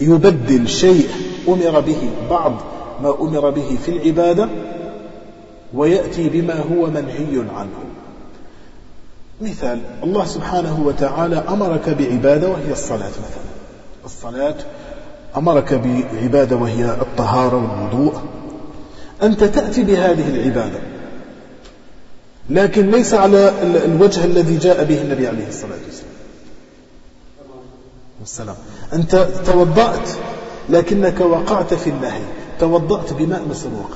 Speaker 1: يبدل شيء أمر به بعض ما أمر به في العبادة ويأتي بما هو منهي عنه. مثال الله سبحانه وتعالى أمرك بعبادة وهي الصلاة مثلا. الصلاة أمرك بعبادة وهي الطهارة والوضوء. أنت تأتي بهذه العبادة لكن ليس على الوجه الذي جاء به النبي عليه الصلاة والسلام. والسلام. أنت توضأت لكنك وقعت في النهي. توضأت بماء مسروق.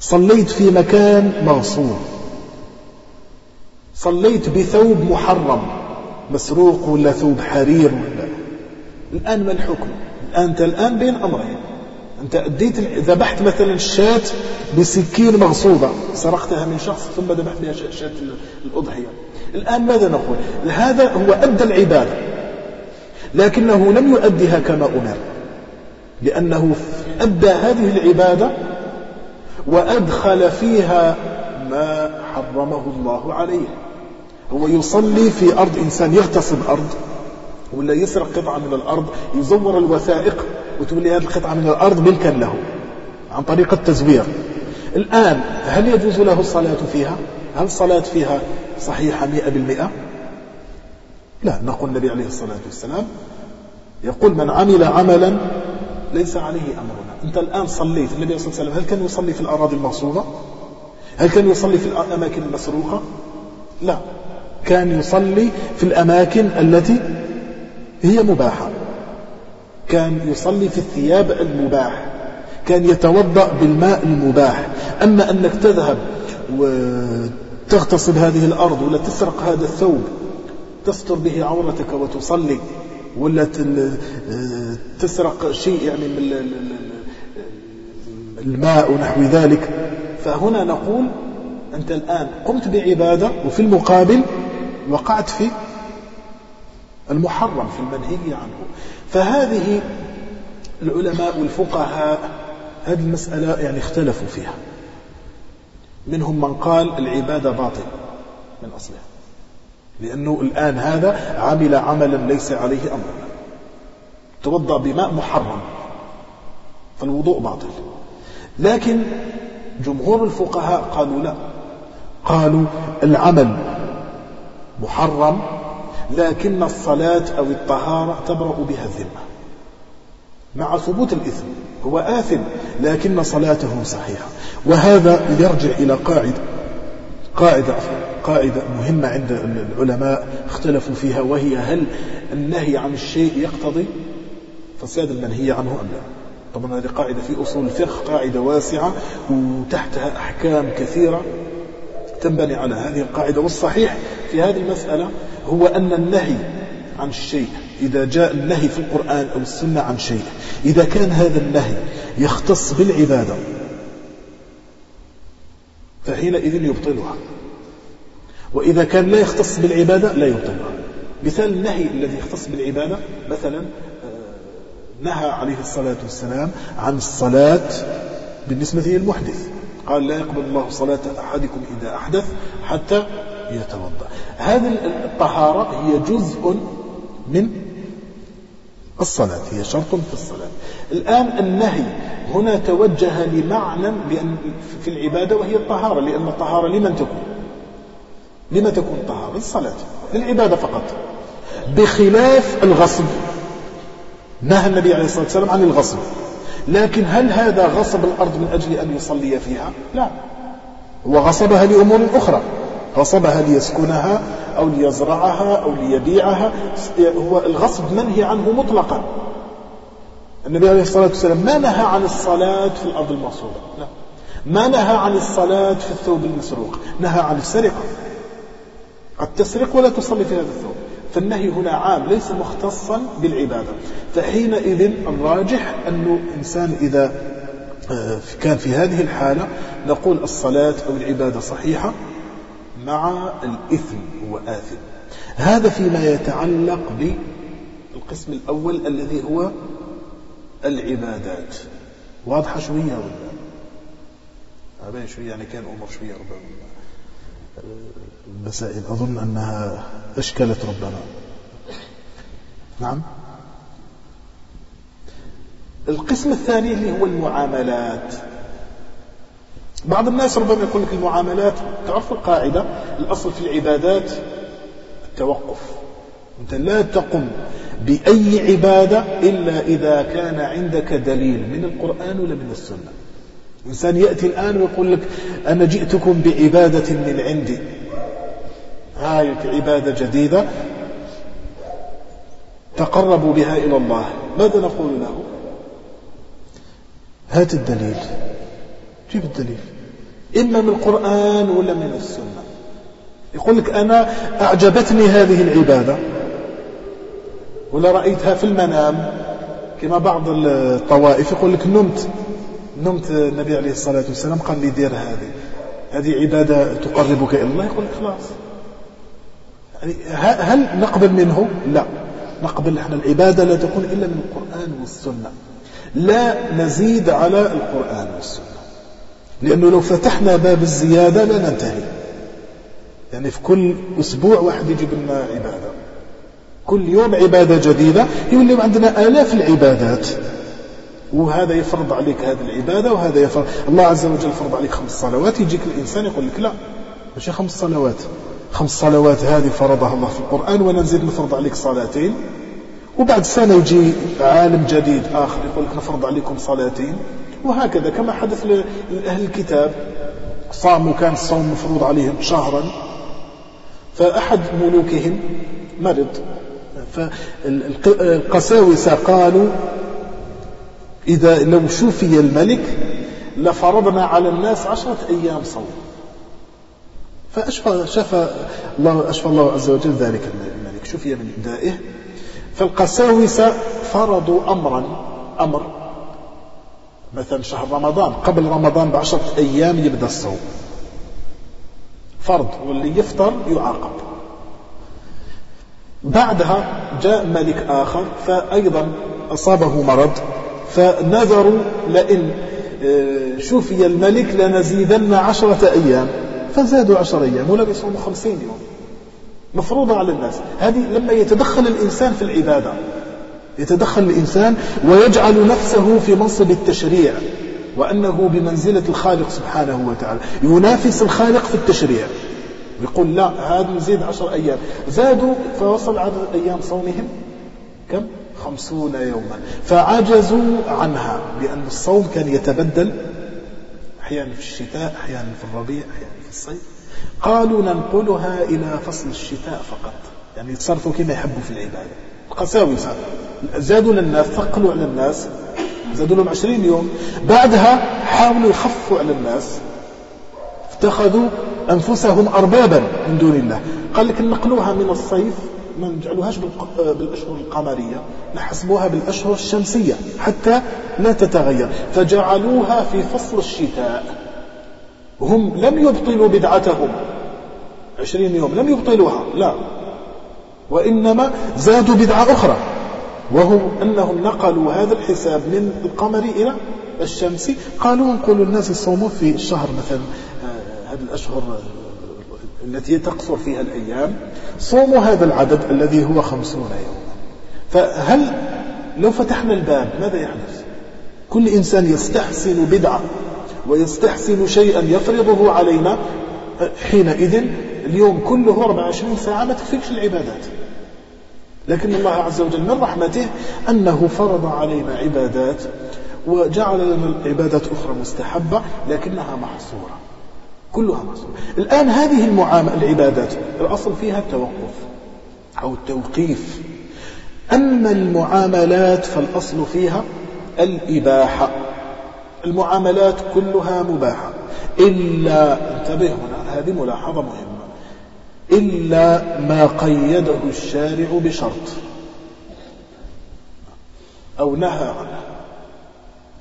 Speaker 1: صليت في مكان مغصوب صليت بثوب محرم. مسروق ولا ثوب حرير ولا؟ الآن ما الحكم؟ الآن أنت الآن بين أمرين. أنت أديت ذبحت مثلا الشاة بسكين مغصوبة سرقتها من شخص ثم ذبحت بها شاة الأضحية. الآن ماذا نقول؟ هذا هو أدى العبادة. لكنه لم يؤدها كما أمر. لأنه أدى هذه العبادة وأدخل فيها ما حرمه الله عليه. هو يصلي في أرض إنسان يغتصب أرض ولا يسرق قطعة من الأرض يزور الوثائق وتقول هذه القطعة من الأرض ملكا له عن طريق التزوير. الآن هل يجوز له الصلاة فيها؟ هل الصلاة فيها صحيحة مئة بالمئة؟ لا نقول النبي عليه الصلاة والسلام يقول من عمل عملا ليس عليه أمرنا. أنت الآن صليت. النبي صلى الله عليه وسلم هل كان يصلي في الأراضي المغصوبة؟ هل كان يصلي في الأماكن المسروقة؟ لا. كان يصلي في الأماكن التي هي مباحة. كان يصلي في الثياب المباح. كان يتوضأ بالماء المباح. أما أنك تذهب وتغتصب هذه الأرض ولا تسرق هذا الثوب تستر به عورتك وتصلي ولا تسرق شيء يعني من الماء ونحو ذلك. فهنا نقول أنت الآن قمت بعبادة وفي المقابل وقعت في المحرم في المنهي عنه. فهذه العلماء والفقهاء هذه المسألة يعني اختلفوا فيها. منهم من قال العبادة باطل من أصلها. لأنه الآن هذا عمل عملا ليس عليه أمرنا توضأ بماء محرم. فالوضوء باطل. لكن جمهور الفقهاء قالوا لا. قالوا العمل محرم لكن الصلاة أو الطهارة تبرأ بها الذمة. مع ثبوت الإثم هو آثم لكن صلاته صحيحة. وهذا يرجع إلى قاعدة قاعدة قاعدة مهمة عند العلماء اختلفوا فيها وهي هل النهي عن الشيء يقتضي فساد المنهي عنه أم لا؟ طبعا هذه قاعدة في أصول الفقه قاعدة واسعة وتحتها أحكام كثيرة تنبني على هذه القاعدة. والصحيح في هذه المسألة هو أن النهي عن الشيء إذا جاء النهي في القرآن أو السنة عن شيء إذا كان هذا النهي يختص بالعبادة فحينئذ يبطلها. وإذا كان لا يختص بالعبادة لا يبطلها مثال النهي الذي يختص بالعبادة مثلا آه، نهى عليه الصلاة والسلام عن الصلاة بالنسبة للمحدث قال لا يقبل الله صلاة أحدكم إذا أحدث حتى يتوضأ. هذه الطهارة هي جزء من الصلاة هي شرط في الصلاة. الآن النهي هنا توجه لمعنى في العبادة وهي الطهارة لأن الطهارة لمن تكون؟ لما تكون الطهارة للصلاة للعبادة فقط. بخلاف الغصب. نهى النبي عليه الصلاة والسلام عن الغصب. لكن هل هذا غصب الأرض من أجل أن يصلي فيها؟ لا. هو غصبها لأمور أخرى. غصبها ليسكنها أو ليزرعها أو ليبيعها. هو الغصب منهي عنه مطلقا. النبي عليه الصلاة والسلام ما نهى عن الصلاة في الأرض المغصوبة لا. ما نهى عن الصلاة في الثوب المسروق. نهى عن السرقة. قد تسرق ولا تصلي في هذا الثوب. فالنهي هنا عام ليس مختصا بالعبادة. فحينئذ الراجح أنه إنسان إذا آه، كان في هذه الحالة نقول الصلاة أو العبادة صحيحة مع الإثم هو آثم هذا فيما يتعلق بالقسم الأول الذي هو العبادات. واضحة شوية ولا؟ أبين شوية يعني كان أمر شوية ربما المسائل. أظن أنها أشكلت ربنا. نعم. القسم الثاني اللي هو المعاملات. بعض الناس ربما يقول لك المعاملات تعرف القاعدة؟ الأصل في العبادات التوقف. أنت لا تقم بأي عبادة إلا إذا كان عندك دليل من القرآن ولا من السنة. إنسان يأتي الآن ويقول لك أنا جئتكم بعبادة من عندي. هاي عبادة جديدة تقربوا بها إلى الله. ماذا نقول له؟ هات الدليل. جيب الدليل. إما من القرآن ولا من السنة. يقول لك أنا أعجبتني هذه العبادة. ولا رأيتها في المنام. كما بعض الطوائف يقول لك نمت. نمت النبي عليه الصلاة والسلام قال لي دير هذه. هذه عبادة تقربك إلى الله؟ يقول لك خلاص. هل نقبل منه؟ لا. نقبل إحنا العبادة لا تكون إلا من القرآن والسنة. لا نزيد على القرآن والسنة. لأنه لو فتحنا باب الزيادة لا ننتهي. يعني في كل أسبوع واحد يجيب لنا عبادة. كل يوم عبادة جديدة. يولي عندنا آلاف العبادات. وهذا يفرض عليك هذه العبادة وهذا يفرض. الله عز وجل فرض عليك خمس صلوات. يجيك الإنسان يقول لك لا. ماشي خمس صلوات. خمس صلوات هذه فرضها الله في القرآن ونزيد نفرض عليك صلاتين. وبعد سنة يجي عالم جديد آخر يقول لك نفرض عليكم صلاتين. وهكذا كما حدث لأهل الكتاب. صاموا كان الصوم مفروض عليهم شهرا. فأحد ملوكهم مرض. فالقساوسة قالوا إذا لو شفي الملك لفرضنا على الناس عشرة أيام صوم. فأشفى شفى الله أشفى الله عز وجل ذلك الملك شفي من دائه فالقساوسة فرضوا أمرا. أمر. مثلا شهر رمضان. قبل رمضان بعشرة أيام يبدأ الصوم. فرض. واللي يفطر يعاقب. بعدها جاء ملك آخر فأيضا أصابه مرض. فنذروا لئن آه، شفي الملك لنزيدن عشرة أيام. فزادوا عشر أيام يصوموا خمسين يوم. مفروضة على الناس. هذه لما يتدخل الإنسان في العبادة يتدخل الإنسان ويجعل نفسه في منصب التشريع وأنه بمنزلة الخالق سبحانه وتعالى. ينافس الخالق في التشريع. يقول لا هذا نزيد عشر أيام. زادوا فوصل عدد أيام صومهم؟ كم؟ خمسون يوما. فعجزوا عنها لأن الصوم كان يتبدل أحيانا في الشتاء أحيانا في الربيع أحيانا في الصيف. قالوا ننقلها إلى فصل الشتاء فقط. يعني يتصرفوا كما يحبوا في العبادة. القساوسة زادوا للناس ثقلوا على الناس. زادوا لهم عشرين يوم. بعدها حاولوا يخفوا على الناس. اتخذوا أنفسهم أربابا من دون الله. قال لك نقلوها من الصيف ما نجعلوهاش بالأشهر القمرية نحسبوها بالأشهر الشمسية حتى لا تتغير. فجعلوها في فصل الشتاء. هم لم يبطلوا بدعتهم. عشرين يوم لم يبطلوها لا. وإنما زادوا بدعة أخرى. وهم أنهم نقلوا هذا الحساب من القمر إلى الشمسي قالوا انقلوا الناس يصوموا في الشهر مثلا آه، هذه الأشهر التي تقصر فيها الأيام صوموا هذا العدد الذي هو خمسون يوما. فهل لو فتحنا الباب ماذا يحدث؟ كل إنسان يستحسن بدعة ويستحسن شيئا يفرضه علينا حينئذ اليوم كله 24 ساعة ما تكفيكش العبادات. لكن الله عز وجل من رحمته أنه فرض علينا عبادات وجعل لنا العبادات أخرى مستحبة لكنها محصورة. كلها محصورة الآن هذه المعاملة العبادات الأصل فيها التوقف أو التوقيف. أما المعاملات فالأصل فيها الإباحة. المعاملات كلها مباحة. إلا انتبه هنا هذه ملاحظة مهمة. إلا ما قيده الشارع بشرط. أو نهى عنه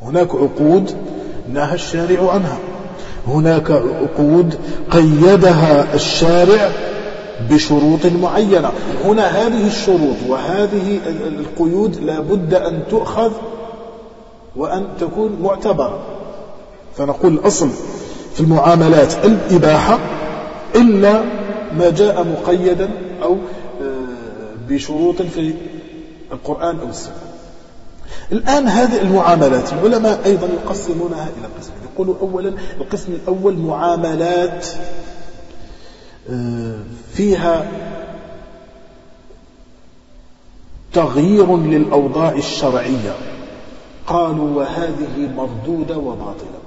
Speaker 1: هناك عقود نهى الشارع عنها. هناك عقود قيدها الشارع بشروط معينة. هنا هذه الشروط وهذه القيود لا بد أن تؤخذ وأن تكون معتبرة. فنقول الأصل في المعاملات الإباحة إلا ما جاء مقيدا أو آه، بشروط في القرآن أو السنة. الآن هذه المعاملات العلماء أيضا يقسمونها إلى قسمين. يقولوا أولا القسم الأول معاملات آه، فيها تغيير للأوضاع الشرعية. قالوا وهذه مردودة وباطلة.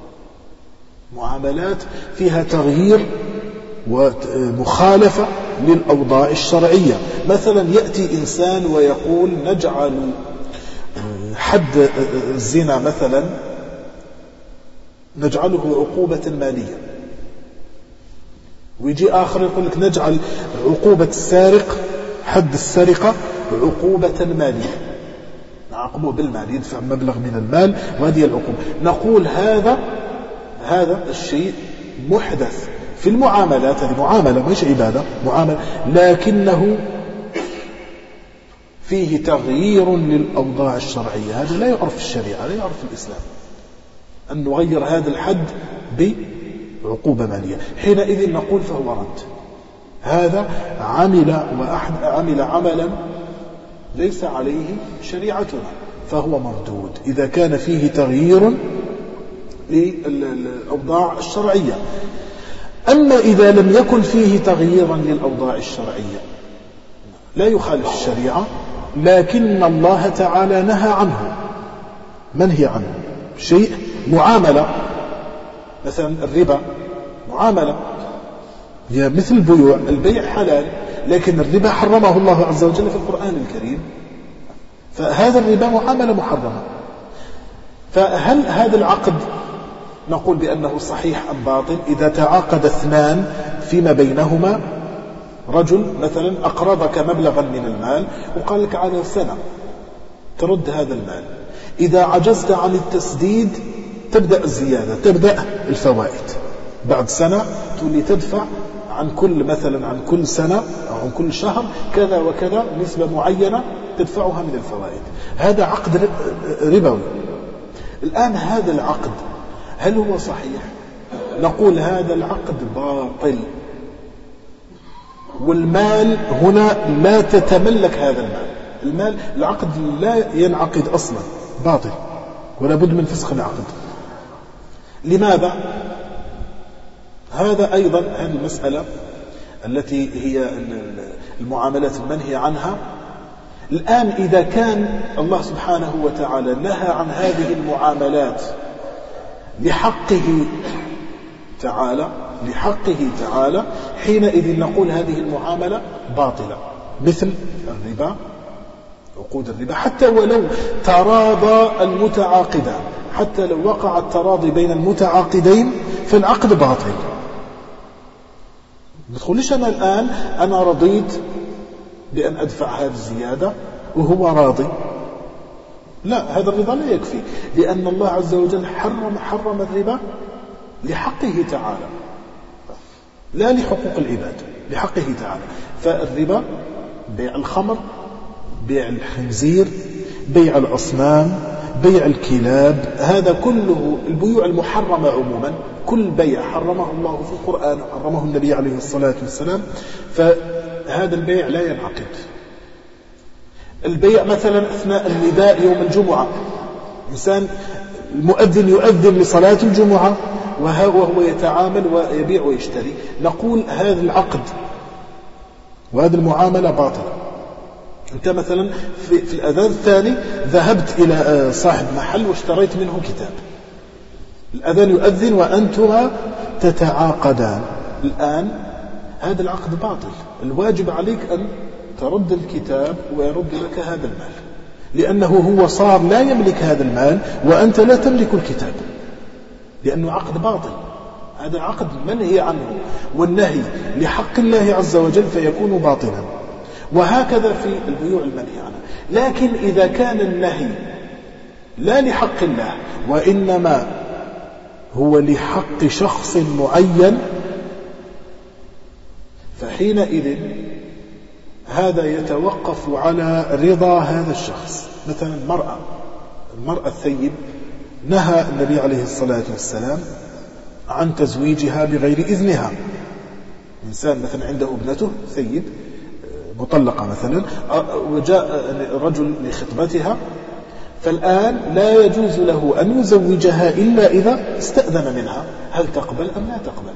Speaker 1: معاملات فيها تغيير ومخالفة للأوضاع الشرعية. مثلا يأتي إنسان ويقول نجعل حد الزنا مثلا نجعله عقوبة مالية. ويجي آخر يقول لك نجعل عقوبة السارق حد السرقة عقوبة مالية. نعاقبه بالمال يدفع مبلغ من المال وهذه العقوبة. نقول هذا هذا الشيء محدث في المعاملات. هذه معاملة مش عبادة معاملة. لكنه فيه تغيير للأوضاع الشرعية. هذا لا يعرف في الشريعة لا يعرف في الإسلام. أن نغير هذا الحد بعقوبة مالية. حينئذ نقول فهو رد. هذا عمل وأحد عمل عملا ليس عليه شريعتنا فهو مردود. إذا كان فيه تغيير للأوضاع الشرعية. أما إذا لم يكن فيه تغييرا للأوضاع الشرعية لا يخالف الشريعة لكن الله تعالى نهى عنه. منهي عنه؟ شيء معاملة. مثلا الربا معاملة. هي مثل البيوع البيع حلال لكن الربا حرمه الله عز وجل في القرآن الكريم. فهذا الربا معاملة محرمة. فهل هذا العقد نقول بأنه صحيح أم باطل إذا تعاقد اثنان فيما بينهما؟ رجل مثلا أقرضك مبلغا من المال وقال لك على سنة ترد هذا المال. إذا عجزت عن التسديد تبدأ الزيادة تبدأ الفوائد. بعد سنة تولي تدفع عن كل مثلا عن كل سنة أو عن كل شهر كذا وكذا نسبة معينة تدفعها من الفوائد. هذا عقد ربوي. الآن هذا العقد هل هو صحيح؟ نقول هذا العقد باطل. والمال هنا لا تتملك هذا المال. المال العقد لا ينعقد أصلا. باطل ولا بد من فسخ العقد. لماذا؟ هذا أيضا هذه المسألة التي هي المعاملات المنهي عنها. الآن إذا كان الله سبحانه وتعالى نهى عن هذه المعاملات لحقه تعالى لحقه تعالى حينئذ نقول هذه المعاملة باطلة مثل الربا عقود الربا حتى ولو تراضى المتعاقدان حتى لو وقع التراضي بين المتعاقدين فالعقد باطل. ما تقوليش أنا الآن أنا رضيت بأن أدفع هذه الزيادة وهو راضي. لا هذا الرضا لا يكفي لأن الله عز وجل حرم حرم الربا لحقه تعالى. لا لحقوق العباد لحقه تعالى. فالربا بيع الخمر بيع الخنزير بيع الأصنام بيع الكلاب هذا كله البيوع المحرمة عموما كل بيع حرمه الله في القرآن حرمه النبي عليه الصلاة والسلام. فهذا البيع لا ينعقد. البيع مثلا أثناء النداء يوم الجمعة. إنسان المؤذن يؤذن لصلاة الجمعة وهو يتعامل ويبيع ويشتري. نقول هذا العقد وهذه المعاملة باطلة. أنت مثلا في, في الأذان الثاني ذهبت إلى آه، صاحب محل واشتريت منه كتاب. الأذان يؤذن وأنتما تتعاقدان الآن هذا العقد باطل. الواجب عليك أن ترد الكتاب ويرد لك هذا المال. لأنه هو صار لا يملك هذا المال وأنت لا تملك الكتاب. لأنه عقد باطل. هذا عقد منهي عنه. والنهي لحق الله عز وجل فيكون باطلا. وهكذا في البيوع المنهي عنها لكن إذا كان النهي لا لحق الله وإنما هو لحق شخص معين فحينئذ هذا يتوقف على رضا هذا الشخص. مثلا المرأة المرأة الثيب نهى النبي عليه الصلاة والسلام عن تزويجها بغير إذنها. إنسان مثلا عنده ابنته ثيب مطلقة مثلا وجاء رجل لخطبتها فالآن لا يجوز له أن يزوجها إلا إذا استأذن منها هل تقبل أم لا تقبل.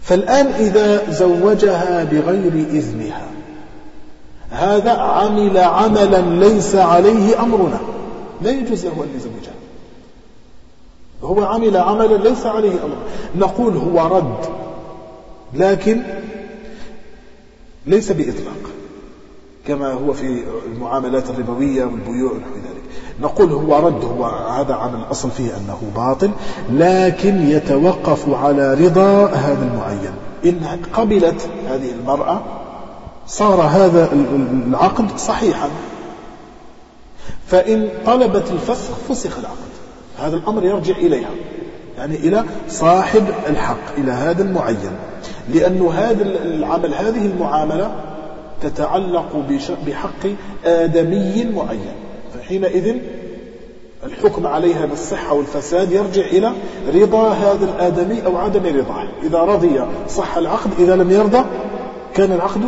Speaker 1: فالآن إذا زوجها بغير إذنها هذا عمل عملا ليس عليه أمرنا لا يجوز له أن يزوجها. هو عمل عملا ليس عليه أمر نقول هو رد لكن ليس بإطلاق كما هو في المعاملات الربوية والبيوع ونحو ذلك. نقول هو رد هو هذا عن الأصل فيه أنه باطل لكن يتوقف على رضا هذا المعين. إن قبلت هذه المرأة صار هذا العقد صحيحا. فإن طلبت الفسخ فسخ العقد. هذا الأمر يرجع إليها يعني إلى صاحب الحق إلى هذا المعين. لأن هذا العمل هذه المعاملة تتعلق بحق آدمي معين. فحينئذ الحكم عليها بالصحة والفساد يرجع إلى رضا هذا الآدمي أو عدم رضاه. إذا رضي صح العقد إذا لم يرضى كان العقد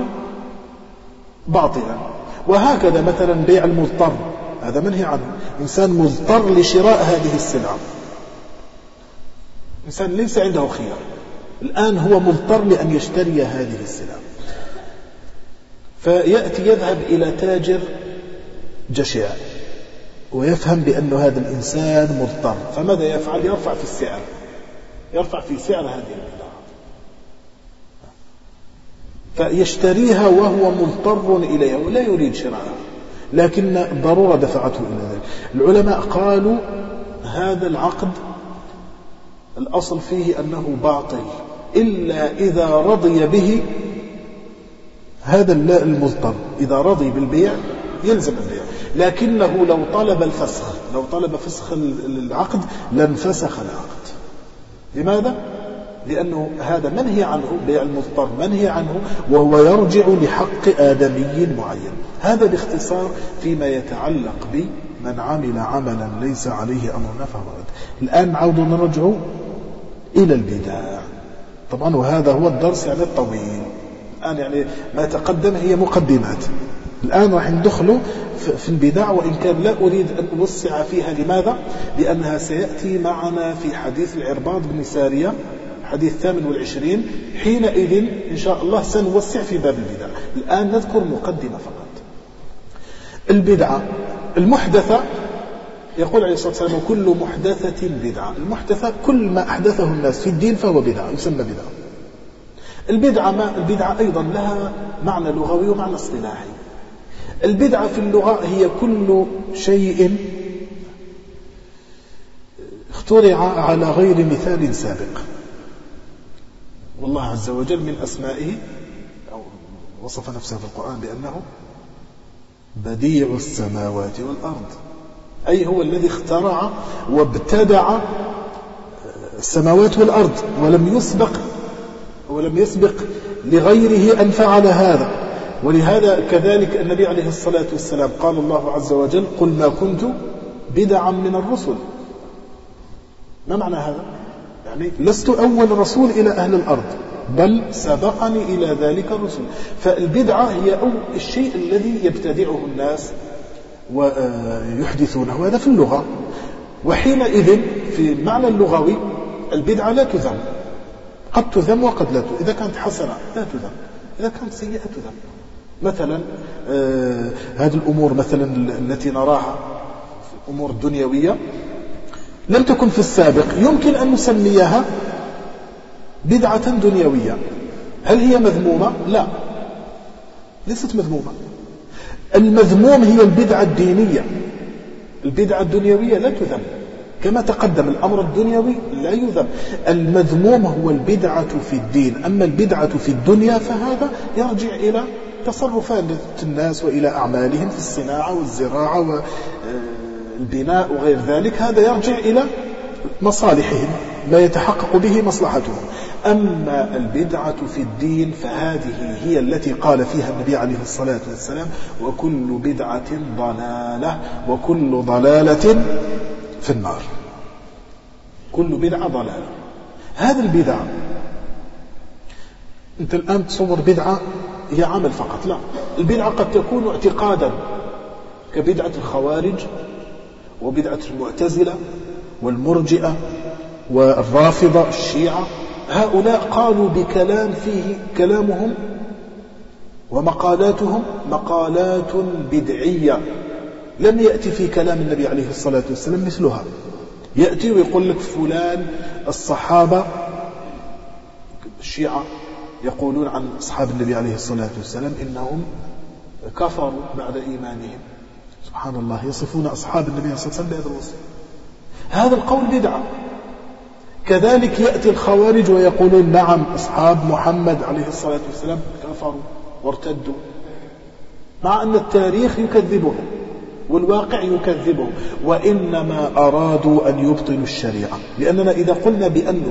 Speaker 1: باطلا. وهكذا مثلا بيع المضطر هذا منهي عنه. إنسان مضطر لشراء هذه السلعة. إنسان ليس عنده خيار. الآن هو مضطر لأن يشتري هذه السلعة. فيأتي يذهب إلى تاجر جشع ويفهم بأن هذا الإنسان مضطر. فماذا يفعل؟ يرفع في السعر. يرفع في سعر هذه البضاعة. فيشتريها وهو مضطر إليها ولا يريد شراءها. لكن الضرورة دفعته إلى ذلك. العلماء قالوا هذا العقد الأصل فيه أنه باطل. إلا إذا رضي به هذا المضطر. إذا رضي بالبيع يلزم البيع. لكنه لو طلب الفسخ لو طلب فسخ العقد لانفسخ العقد. لماذا؟ لأنه هذا منهي عنه؟ بيع المضطر. منهي عنه؟ وهو يرجع لحق آدمي معين. هذا باختصار فيما يتعلق بمن عمل عملا ليس عليه أمرنا فهو الآن نعود نرجع إلى البداع طبعا وهذا هو الدرس يعني الطويل. الآن يعني ما تقدم هي مقدمات. الآن راح ندخل في البدع وإن كان لا أريد أن أوسع فيها. لماذا؟ لأنها سيأتي معنا في حديث العرباض بن سارية حديث الثامن والعشرين. حينئذ إن شاء الله سنوسع في باب البدع. الآن نذكر مقدمة فقط. البدعة المحدثة يقول عليه الصلاة والسلام كل محدثة بدعة. المحدثة كل ما أحدثه الناس في الدين فهو بدعة يسمى بدعة. البدعة ما البدعة أيضا لها معنى لغوي ومعنى اصطلاحي. البدعة في اللغة هي كل شيء اخترع على غير مثال سابق. والله عز وجل من أسمائه أو وصف نفسه في القرآن بأنه بديع السماوات والأرض. أي هو الذي اخترع وابتدع السماوات والأرض ولم يسبق ولم يسبق لغيره أن فعل هذا. ولهذا كذلك النبي عليه الصلاة والسلام قال الله عز وجل قل ما كنت بدعا من الرسل. ما معنى هذا؟ يعني لست أول رسول إلى أهل الأرض بل سبقني إلى ذلك الرسل. فالبدعة هي الشيء الذي يبتدعه الناس ويحدثونه. هذا في اللغة. وحينئذ في المعنى اللغوي البدعة لا تذم. قد تذم وقد لا تذم. إذا كانت حسنة لا تذم. إذا كانت سيئة تذم. مثلا آه هذه الأمور مثلا التي نراها في الأمور الدنيوية لم تكن في السابق. يمكن أن نسميها بدعة دنيوية. هل هي مذمومة؟ لا. ليست مذمومة. المذموم هي البدعة الدينية. البدعة الدنيوية لا تذم. كما تقدم الأمر الدنيوي لا يذم. المذموم هو البدعة في الدين. أما البدعة في الدنيا فهذا يرجع إلى تصرفات الناس وإلى أعمالهم في الصناعة والزراعة والبناء وغير ذلك. هذا يرجع إلى مصالحهم ما يتحقق به مصلحتهم. أما البدعة في الدين فهذه هي التي قال فيها النبي عليه الصلاة والسلام وكل بدعة ضلالة وكل ضلالة في النار. كل بدعة ضلالة. هذه البدعة أنت الآن تصور بدعة هي عمل فقط لا. البدعة قد تكون اعتقادا كبدعة الخوارج وبدعة المعتزلة والمرجئة والرافضة الشيعة هؤلاء قالوا بكلام فيه كلامهم ومقالاتهم مقالات بدعية. لم يأتي في كلام النبي عليه الصلاة والسلام مثلها. يأتي ويقول لك فلان الصحابة الشيعة يقولون عن أصحاب النبي عليه الصلاة والسلام إنهم كفروا بعد إيمانهم. سبحان الله يصفون أصحاب النبي صلى الله عليه وسلم بهذا الوصف هذا القول بدعة. كذلك يأتي الخوارج ويقولون نعم أصحاب محمد عليه الصلاة والسلام كفروا وارتدوا. مع أن التاريخ يكذبهم والواقع يكذبهم وإنما أرادوا أن يبطلوا الشريعة. لأننا إذا قلنا بأن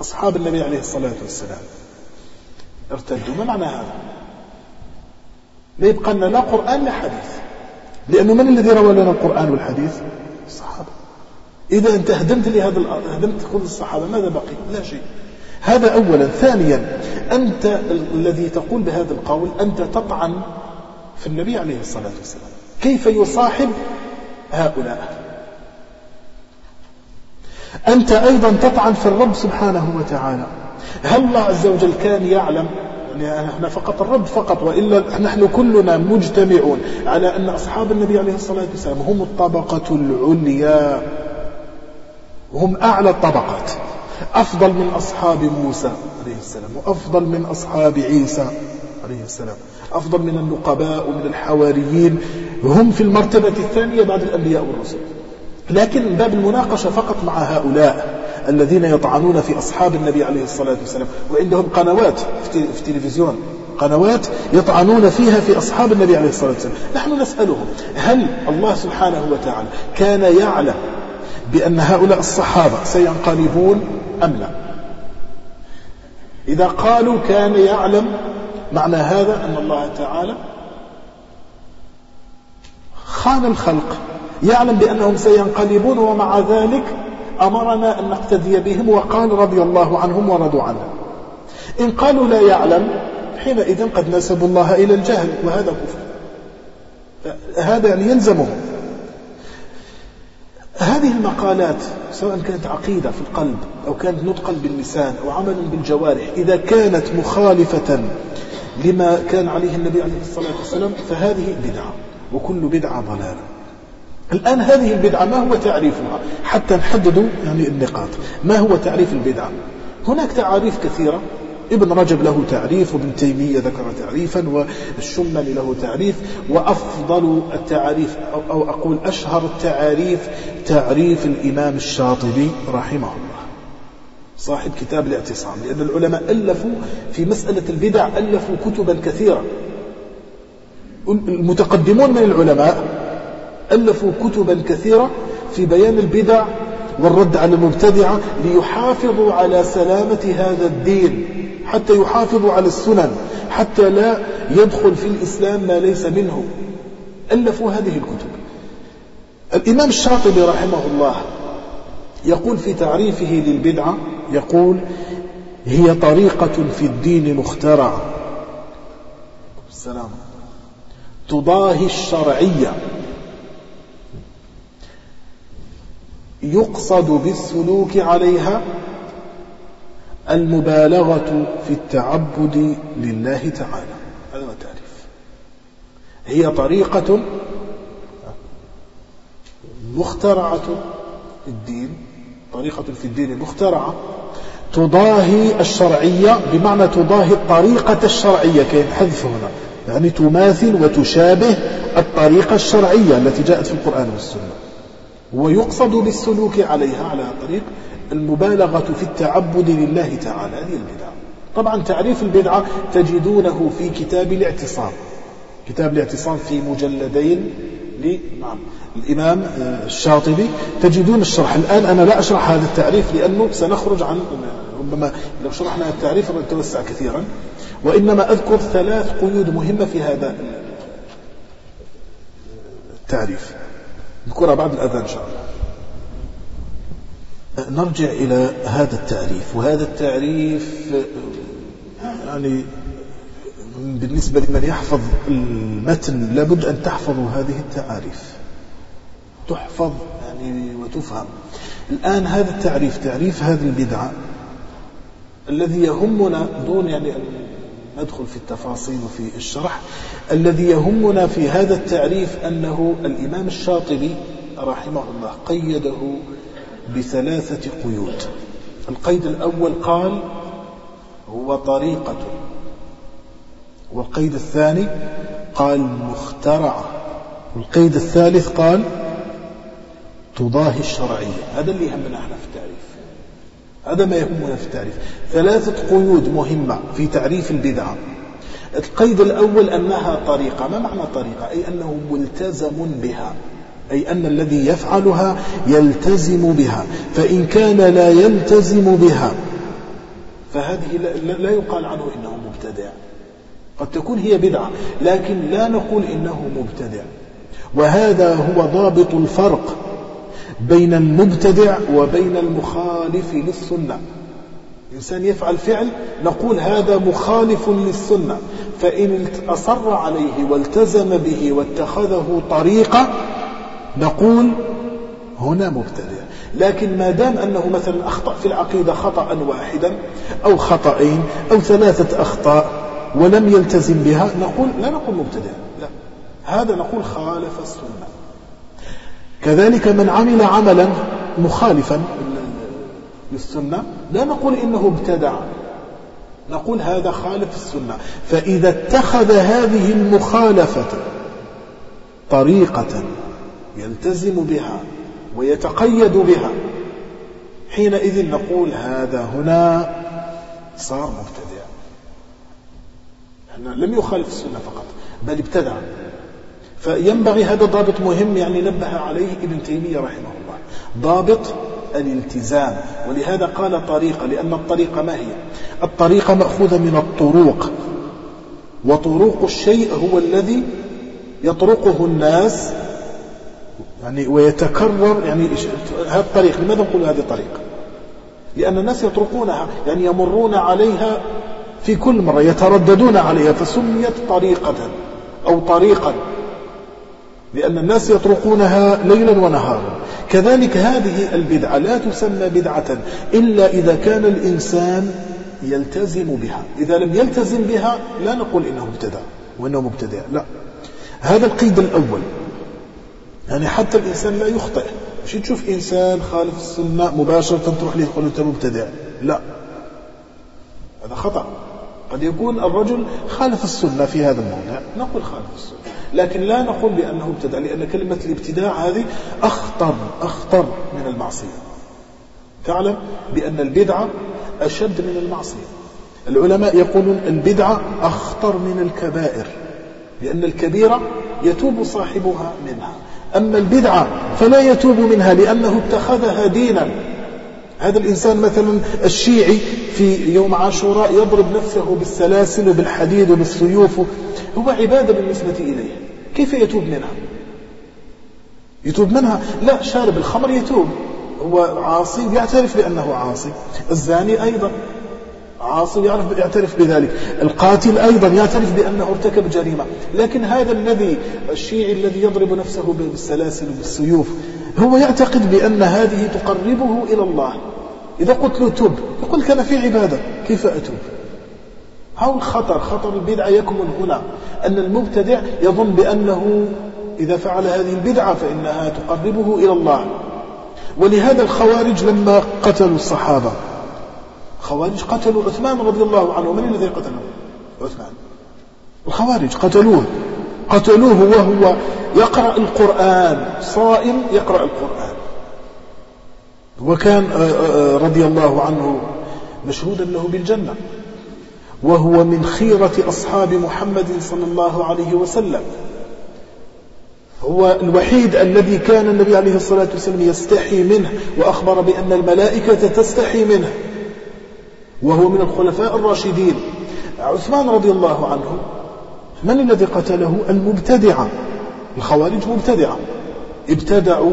Speaker 1: أصحاب النبي عليه الصلاة والسلام ارتدوا ما معنى هذا؟ لا يبقى لنا لا قرآن لا حديث لأنه من الذي روى لنا القرآن والحديث؟ الصحابة. إذا أنت هدمت لي هذا هدمت كل الصحابة ماذا بقي؟ لا شيء. هذا أولا. ثانيا أنت الذي تقول بهذا القول أنت تطعن في النبي عليه الصلاة والسلام. كيف يصاحب هؤلاء؟ أنت أيضا تطعن في الرب سبحانه وتعالى. هل الله عز وجل كان يعلم؟ يعني إحنا فقط الرب فقط وإلا نحن كلنا مجتمعون على أن أصحاب النبي عليه الصلاة والسلام هم الطبقة العليا. هم أعلى الطبقات. أفضل من أصحاب موسى عليه السلام وأفضل من أصحاب عيسى عليه السلام أفضل من النقباء ومن الحواريين. هم في المرتبة الثانية بعد الأنبياء والرسل. لكن باب المناقشة فقط مع هؤلاء الذين يطعنون في أصحاب النبي عليه الصلاة والسلام وعندهم قنوات في التلفزيون قنوات يطعنون فيها في أصحاب النبي عليه الصلاة والسلام. نحن نسألهم هل الله سبحانه وتعالى كان يعلم بأن هؤلاء الصحابة سينقلبون أم لا. إذا قالوا كان يعلم معنى هذا أن الله تعالى خان الخلق يعلم بأنهم سينقلبون ومع ذلك أمرنا أن نقتدي بهم وقال رضي الله عنهم ورضوا عنه. إن قالوا لا يعلم حينئذ قد نسبوا الله إلى الجهل وهذا كفر. هذا يعني يلزمه هذه المقالات سواء كانت عقيدة في القلب أو كانت نطقا باللسان أو عملا بالجوارح إذا كانت مخالفة لما كان عليه النبي عليه الصلاة والسلام فهذه بدعة وكل بدعة ضلالة. الآن هذه البدعة ما هو تعريفها؟ حتى نحدد يعني النقاط. ما هو تعريف البدعة؟ هناك تعاريف كثيرة. ابن رجب له تعريف وابن تيمية ذكر تعريفا والشمل له تعريف وأفضل التعاريف أو أقول أشهر التعاريف تعريف الإمام الشاطبي رحمه الله. صاحب كتاب الاعتصام لأن العلماء ألفوا في مسألة البدع ألفوا كتبا كثيرة المتقدمون من العلماء ألفوا كتبا كثيرة في بيان البدع والرد على المبتدعة ليحافظوا على سلامة هذا الدين حتى يحافظوا على السنن حتى لا يدخل في الإسلام ما ليس منه. ألفوا هذه الكتب. الإمام الشاطبي رحمه الله يقول في تعريفه للبدعة يقول هي طريقة في الدين مخترعة. السلام. تضاهي الشرعية. يقصد بالسلوك عليها المبالغة في التعبد لله تعالى. هذا هو التعريف. هي طريقة مخترعة في الدين طريقة في الدين مخترعة تضاهي الشرعية بمعنى تضاهي الطريقة الشرعية كاين حذف هنا. يعني تماثل وتشابه الطريقة الشرعية التي جاءت في القرآن والسنة. ويقصد بالسلوك عليها على طريق المبالغة في التعبد لله تعالى هذه البدعة طبعا تعريف البدعة تجدونه في كتاب الاعتصام. كتاب الاعتصام في مجلدين نعم. الإمام آه، الشاطبي. تجدون الشرح. الآن أنا لا أشرح هذا التعريف لأنه سنخرج عن ربما لو شرحنا التعريف نتوسع كثيرا. وإنما أذكر ثلاث قيود مهمة في هذا التعريف. نذكرها بعد الأذان إن شاء الله. نرجع إلى هذا التعريف وهذا التعريف يعني بالنسبة لمن يحفظ المتن لابد أن تحفظوا هذه التعاريف تحفظ يعني وتفهم. الآن هذا التعريف تعريف هذه البدعة الذي يهمنا دون يعني أن ندخل في التفاصيل وفي الشرح. الذي يهمنا في هذا التعريف أنه الإمام الشاطبي رحمه الله قيده بثلاثة قيود. القيد الأول قال هو طريقة. والقيد الثاني قال مخترعة والقيد الثالث قال تضاهي الشرعية. هذا اللي يهمنا إحنا في التعريف. هذا ما يهمنا في التعريف. ثلاثة قيود مهمة في تعريف البدعة. القيد الأول أنها طريقة. ما معنى طريقة؟ أي أنه ملتزم بها. أي أن الذي يفعلها يلتزم بها. فإن كان لا يلتزم بها فهذه لا يقال عنه إنه مبتدع. قد تكون هي بدعة لكن لا نقول إنه مبتدع. وهذا هو ضابط الفرق بين المبتدع وبين المخالف للسنة. إنسان يفعل فعل نقول هذا مخالف للسنة. فإن أصر عليه والتزم به واتخذه طريقة نقول هنا مبتدع لكن ما دام أنه مثلا أخطأ في العقيدة خطأ واحدا أو خطأين أو ثلاثة أخطاء ولم يلتزم بها نقول لا نقول مبتدع لا. هذا نقول خالف السنة. كذلك من عمل عملا مخالفا للسنة لا نقول إنه ابتدع. نقول هذا خالف السنة. فإذا اتخذ هذه المخالفة طريقة يلتزم بها ويتقيد بها حينئذ نقول هذا هنا صار مبتدع. لم يخالف السنة فقط بل ابتدع. فينبغي هذا ضابط مهم يعني نبه عليه ابن تيمية رحمه الله. ضابط الالتزام ولهذا قال طريقة لأن الطريقة ما هي؟ الطريقة مأخوذة من الطروق وطروق الشيء هو الذي يطرقه الناس يعني ويتكرر يعني هذا الطريق لماذا نقول هذه الطريقة لأن الناس يطرقونها يعني يمرون عليها في كل مرة يترددون عليها فسميت طريقة أو طريقا لأن الناس يطرقونها ليلا ونهارا. كذلك هذه البدعة لا تسمى بدعة إلا إذا كان الإنسان يلتزم بها. إذا لم يلتزم بها لا نقول إنه ابتدع وإنه مبتدع لا. هذا القيد الأول. يعني حتى الإنسان لا يخطئ. مش تشوف إنسان خالف السنة مباشرة تروح له تقول أنت مبتدع؟ لا. هذا خطأ. قد يكون الرجل خالف السنة في هذا الموضع نقول خالف السنة. لكن لا نقول بأنه ابتدع لأن كلمة الابتداع هذه أخطر أخطر من المعصية. تعلم بأن البدعة أشد من المعصية. العلماء يقولون البدعة أخطر من الكبائر لأن الكبيرة يتوب صاحبها منها. أما البدعة فلا يتوب منها لأنه اتخذها دينا. هذا الإنسان مثلا الشيعي في يوم عاشوراء يضرب نفسه بالسلاسل وبالحديد وبالسيوف هو عبادة بالنسبة إليه. كيف يتوب منها؟ يتوب منها؟ لا شارب الخمر يتوب. هو عاصي يعترف بأنه عاصي. الزاني أيضا. عاصي يعرف يعترف بذلك. القاتل أيضا يعترف بأنه ارتكب جريمة. لكن هذا الذي الشيعي الذي يضرب نفسه بالسلاسل وبالسيوف هو يعتقد بأن هذه تقربه إلى الله. إذا قلت له تب يقول كان في عبادة كيف أتوب؟ هو الخطر؟ خطر البدعة يكمن هنا. أن المبتدع يظن بأنه إذا فعل هذه البدعة فإنها تقربه إلى الله. ولهذا الخوارج لما قتلوا الصحابة الخوارج قتلوا عثمان رضي الله عنه. من الذي قتله عثمان. الخوارج قتلوه. قتلوه وهو يقرأ القرآن صائم يقرأ القرآن. وكان آه، آه، آه، رضي الله عنه مشهودا له بالجنة. وهو من خيرة أصحاب محمد صلى الله عليه وسلم. هو الوحيد الذي كان النبي عليه الصلاة والسلام يستحي منه وأخبر بأن الملائكة تستحي منه. وهو من الخلفاء الراشدين. عثمان رضي الله عنه من الذي قتله؟ المبتدعة. الخوارج مبتدعة. ابتدعوا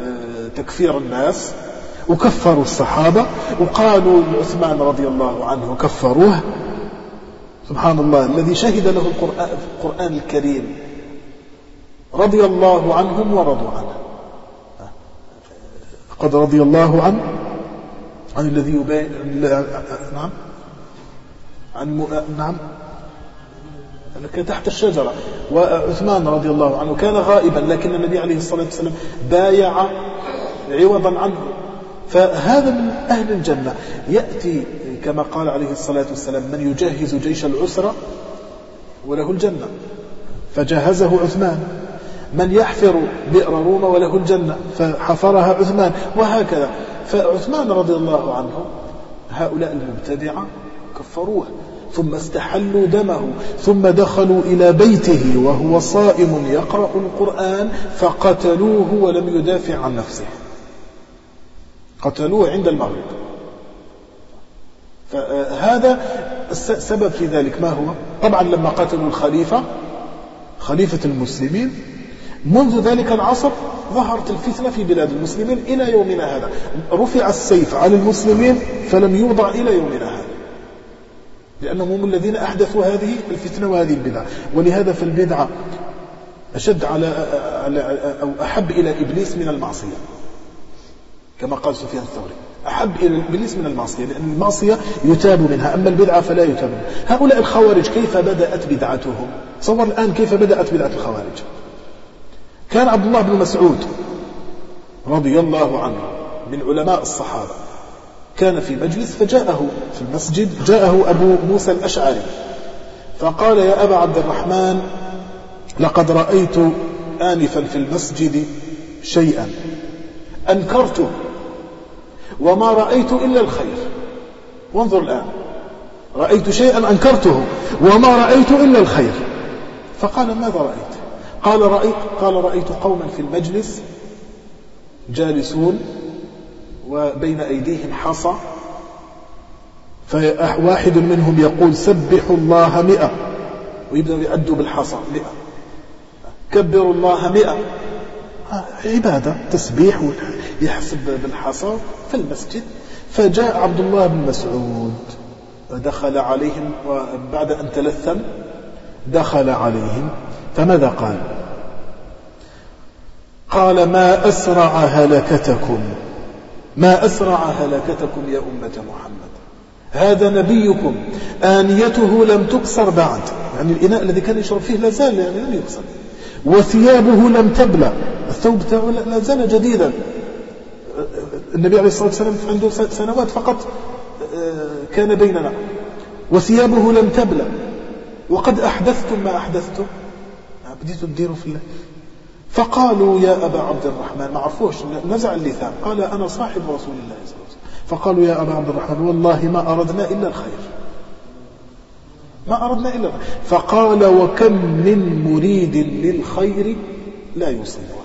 Speaker 1: آه، تكفير الناس وكفروا الصحابة وقالوا لعثمان رضي الله عنه كفروه. سبحان الله الذي شهد له القرآن, القرآن الكريم رضي الله عنهم ورضوا عنه. قد رضي الله عنه عن الذي يبين نعم. عن. نعم. تحت الشجرة. وعثمان رضي الله عنه كان غائبا لكن النبي عليه الصلاة والسلام بايع عوضا عنه. فهذا من أهل الجنة. يأتي كما قال عليه الصلاة والسلام من يجهز جيش العسرة وله الجنة. فجهزه عثمان. من يحفر بئر روما وله الجنة. فحفرها عثمان. وهكذا. فعثمان رضي الله عنه هؤلاء المبتدعة كفروه. ثم استحلوا دمه ثم دخلوا إلى بيته وهو صائم يقرأ القرآن فقتلوه ولم يدافع عن نفسه. قتلوه عند المغرب. فهذا السبب في ذلك. ما هو؟ طبعا لما قتلوا الخليفة خليفة المسلمين منذ ذلك العصر ظهرت الفتنة في بلاد المسلمين إلى يومنا هذا. رفع السيف عن المسلمين فلم يوضع إلى يومنا هذا. لأنهم هم الذين أحدثوا هذه الفتنة وهذه البدعة ولهذا فالبدعة أشد على أو أحب إلى إبليس من المعصية كما قال سفيان الثوري. أحب إلى إبليس من المعصية لأن المعصية يتاب منها أما البدعة فلا يتاب منها. هؤلاء الخوارج كيف بدأت بدعتهم؟ تصور الآن كيف بدأت بدعة الخوارج. كان عبد الله بن مسعود رضي الله عنه من علماء الصحابة كان في مجلس فجاءه في المسجد جاءه أبو موسى الأشعري فقال يا أبا عبد الرحمن لقد رأيت آنفا في المسجد شيئا أنكرته وما رأيت إلا الخير. وانظر الآن. رأيت شيئا أنكرته. وما رأيت إلا الخير. فقال ماذا رأيت؟ قال رأيت, قال رأيت قوما في المجلس جالسون وبين أيديهم حصى. فواحد منهم يقول سبحوا الله مئة. ويبدأ يعدوا بالحصى مئة. كبروا الله مئة. عبادة تسبيح يحسب بالحصى في المسجد. فجاء عبد الله بن مسعود ودخل عليهم وبعد أن تلثم دخل عليهم. فماذا قال؟ قال ما أسرع هلكتكم ما أسرع هلكتكم يا أمة محمد. هذا نبيكم آنيته لم تكسر بعد. يعني الإناء الذي كان يشرب فيه لا زال يعني لم يكسر وثيابه لم تبلى. الثوب لا زال جديدا. النبي عليه الصلاة والسلام عنده سنوات فقط آه، كان بيننا. وثيابه لم تبلى. وقد أحدثتم ما أحدثتم بديتوا تديروا في الله. فقالوا يا أبا عبد الرحمن ما عرفوش نزع اللثام. قال أنا صاحب رسول الله صلى الله عليه وسلم. فقالوا يا أبا عبد الرحمن والله ما أردنا إلا الخير. ما أردنا إلا فقال وكم من مريد للخير لا يصيبه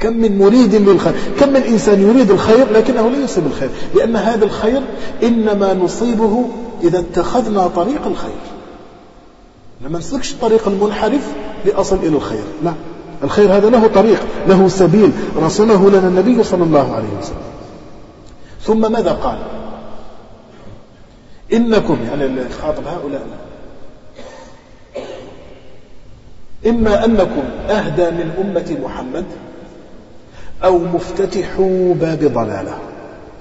Speaker 1: كم من مريد للخير. كم من إنسان يريد الخير لكنه لا يصيب الخير لأن هذا الخير إنما نصيبه إذا اتخذنا طريق الخير. لما نسلكش الطريق المنحرف لأصل إلى الخير. لا. الخير هذا له طريق له سبيل. رسمه لنا النبي صلى الله عليه وسلم. ثم ماذا قال؟ إنكم يعني خاطب هؤلاء. إما أنكم أهدى من أمة محمد أو مفتتحوا باب ضلالة.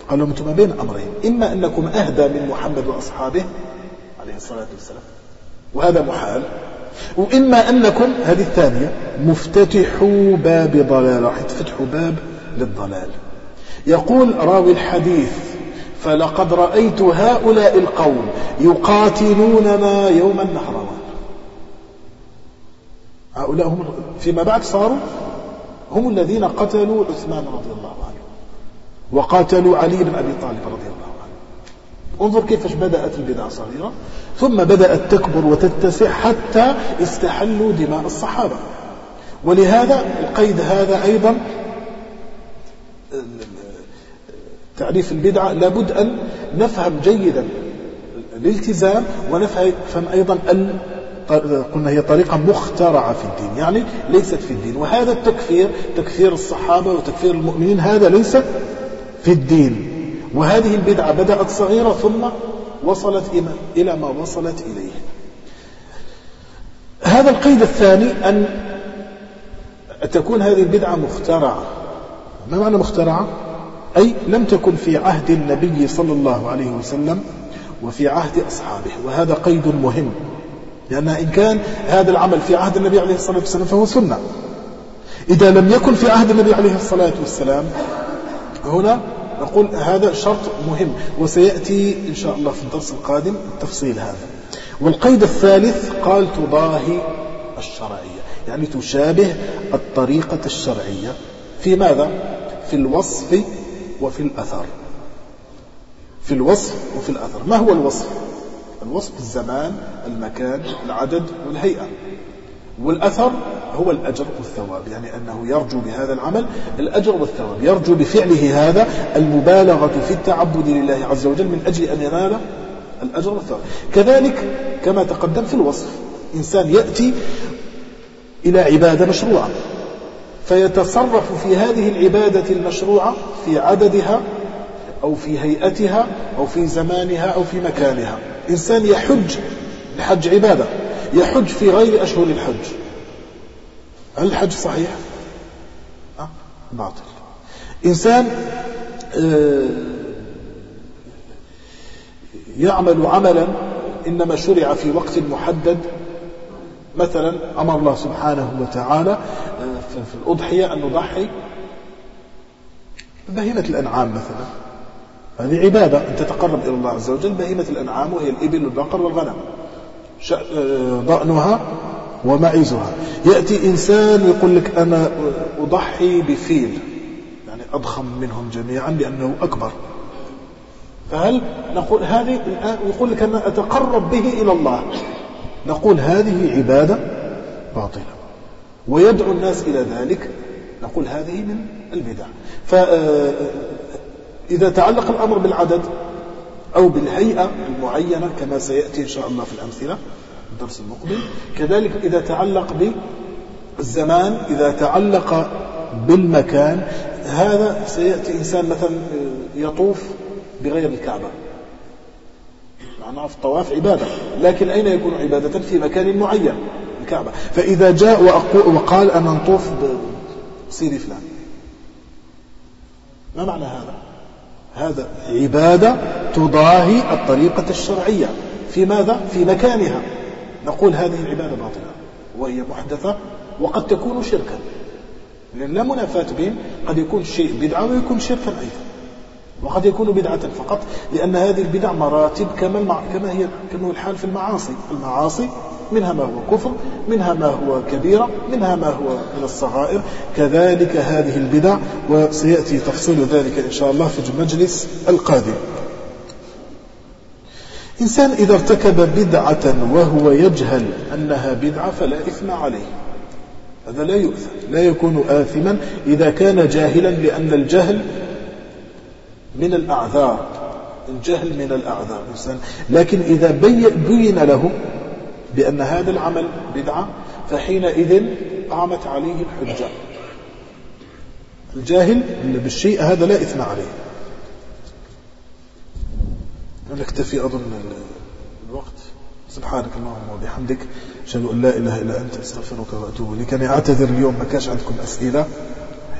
Speaker 1: قال لهم أنتم بين أمرين. إما أنكم أهدى من محمد وأصحابه عليه الصلاة والسلام. وهذا محال. وإما أنكم هذه الثانية مفتتحوا باب ضلالة. راح تفتحوا باب للضلال. يقول راوي الحديث فلقد رأيت هؤلاء القوم يقاتلوننا يوم النهروان هؤلاء هم فيما بعد صاروا هم الذين قتلوا عثمان رضي الله عنه وقاتلوا علي بن أبي طالب رضي الله عنه. انظر كيفش بدأت البدع صغيرة. ثم بدأت تكبر وتتسع حتى استحلوا دماء الصحابة. ولهذا القيد هذا أيضا تعريف البدعة لابد أن نفهم جيدا الالتزام ونفهم أيضا قلنا هي طريقة مخترعة في الدين يعني ليست في الدين وهذا التكفير تكفير الصحابة وتكفير المؤمنين هذا ليس في الدين. وهذه البدعة بدأت صغيرة ثم وصلت إلى ما وصلت إليه. هذا القيد الثاني أن تكون هذه البدعة مخترعة. ما معنى مخترعة؟ أي لم تكن في عهد النبي صلى الله عليه وسلم وفي عهد أصحابه وهذا قيد مهم لأن إن كان هذا العمل في عهد النبي عليه الصلاة والسلام فهو سنة. إذا لم يكن في عهد النبي عليه الصلاة والسلام هنا نقول هذا شرط مهم وسيأتي إن شاء الله في الدرس القادم تفصيل هذا. والقيد الثالث قال تضاهي الشرعية يعني تشابه الطريقة الشرعية. في ماذا؟ في الوصف وفي الأثر. في الوصف وفي الأثر. ما هو الوصف؟ الوصف الزمان المكان العدد والهيئة. والأثر هو الأجر والثواب يعني أنه يرجو بهذا العمل الأجر والثواب. يرجو بفعله هذا المبالغة في التعبد لله عز وجل من أجل أن ينال الأجر والثواب. كذلك كما تقدم في الوصف إنسان يأتي إلى عبادة مشروعة. فيتصرف في هذه العبادة المشروعة في عددها أو في هيئتها أو في زمانها أو في مكانها إنسان يحج الحج عبادة يحج في غير أشهر الحج هل الحج صحيح؟ أه؟ باطل إنسان آه، يعمل عملا إنما شرع في وقت محدد مثلا أمر الله سبحانه وتعالى آه، في الأضحية أن نضحي بهيمة الأنعام مثلا. هذه عبادة أن تتقرب إلى الله عز وجل بهيمة الأنعام وهي الإبل والبقر والغنم. ضأنها ومعزها يأتي إنسان يقول لك أنا أضحي بفيل يعني أضخم منهم جميعا لأنه أكبر. فهل نقول هذه يقول لك أنا أتقرب به إلى الله؟ نقول هذه عبادة باطلة. ويدعو الناس إلى ذلك. نقول هذه من البدع. فإذا تعلق الأمر بالعدد أو بالهيئة المعينة كما سيأتي إن شاء الله في الأمثلة الدرس المقبل. كذلك إذا تعلق بالزمان إذا تعلق بالمكان هذا سيأتي إنسان مثلا يطوف بغير الكعبة. نعرف الطواف عبادة. لكن أين يكون عبادة؟ في مكان معين. الكعبة. فإذا جاء وقال أنا نطوف بسيدي فلان. ما معنى هذا؟ هذا عبادة تضاهي الطريقة الشرعية. في ماذا؟ في مكانها. نقول هذه العبادة باطلة وهي محدثة وقد تكون شركا. لأن لا منافاة بين قد يكون شيء بدعة ويكون شركا أيضا. وقد يكون بدعة فقط لأن هذه البدع مراتب كما كما هي كما هو الحال في المعاصي. المعاصي منها ما هو كفر منها ما هو كبيرة منها ما هو من الصغائر. كذلك هذه البدع وسيأتي تفصيل ذلك إن شاء الله في المجلس القادم. إنسان إذا ارتكب بدعة وهو يجهل أنها بدعة فلا إثم عليه. هذا لا يؤثم لا يكون آثما إذا كان جاهلا لأن الجهل من الأعذار. الجهل من الأعذار لكن إذا بين له بأن هذا العمل بدعة فحينئذ قامت عليه الحجة. الجاهل بالشيء هذا لا إثم عليه. نكتفي أظن الوقت. سبحانك اللهم وبحمدك أشهد أن لا إله إلا أنت أستغفرك وأتوب إليك. أنا أعتذر اليوم ما كانش عندكم أسئلة.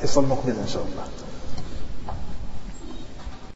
Speaker 1: حصل مقبل إن شاء الله.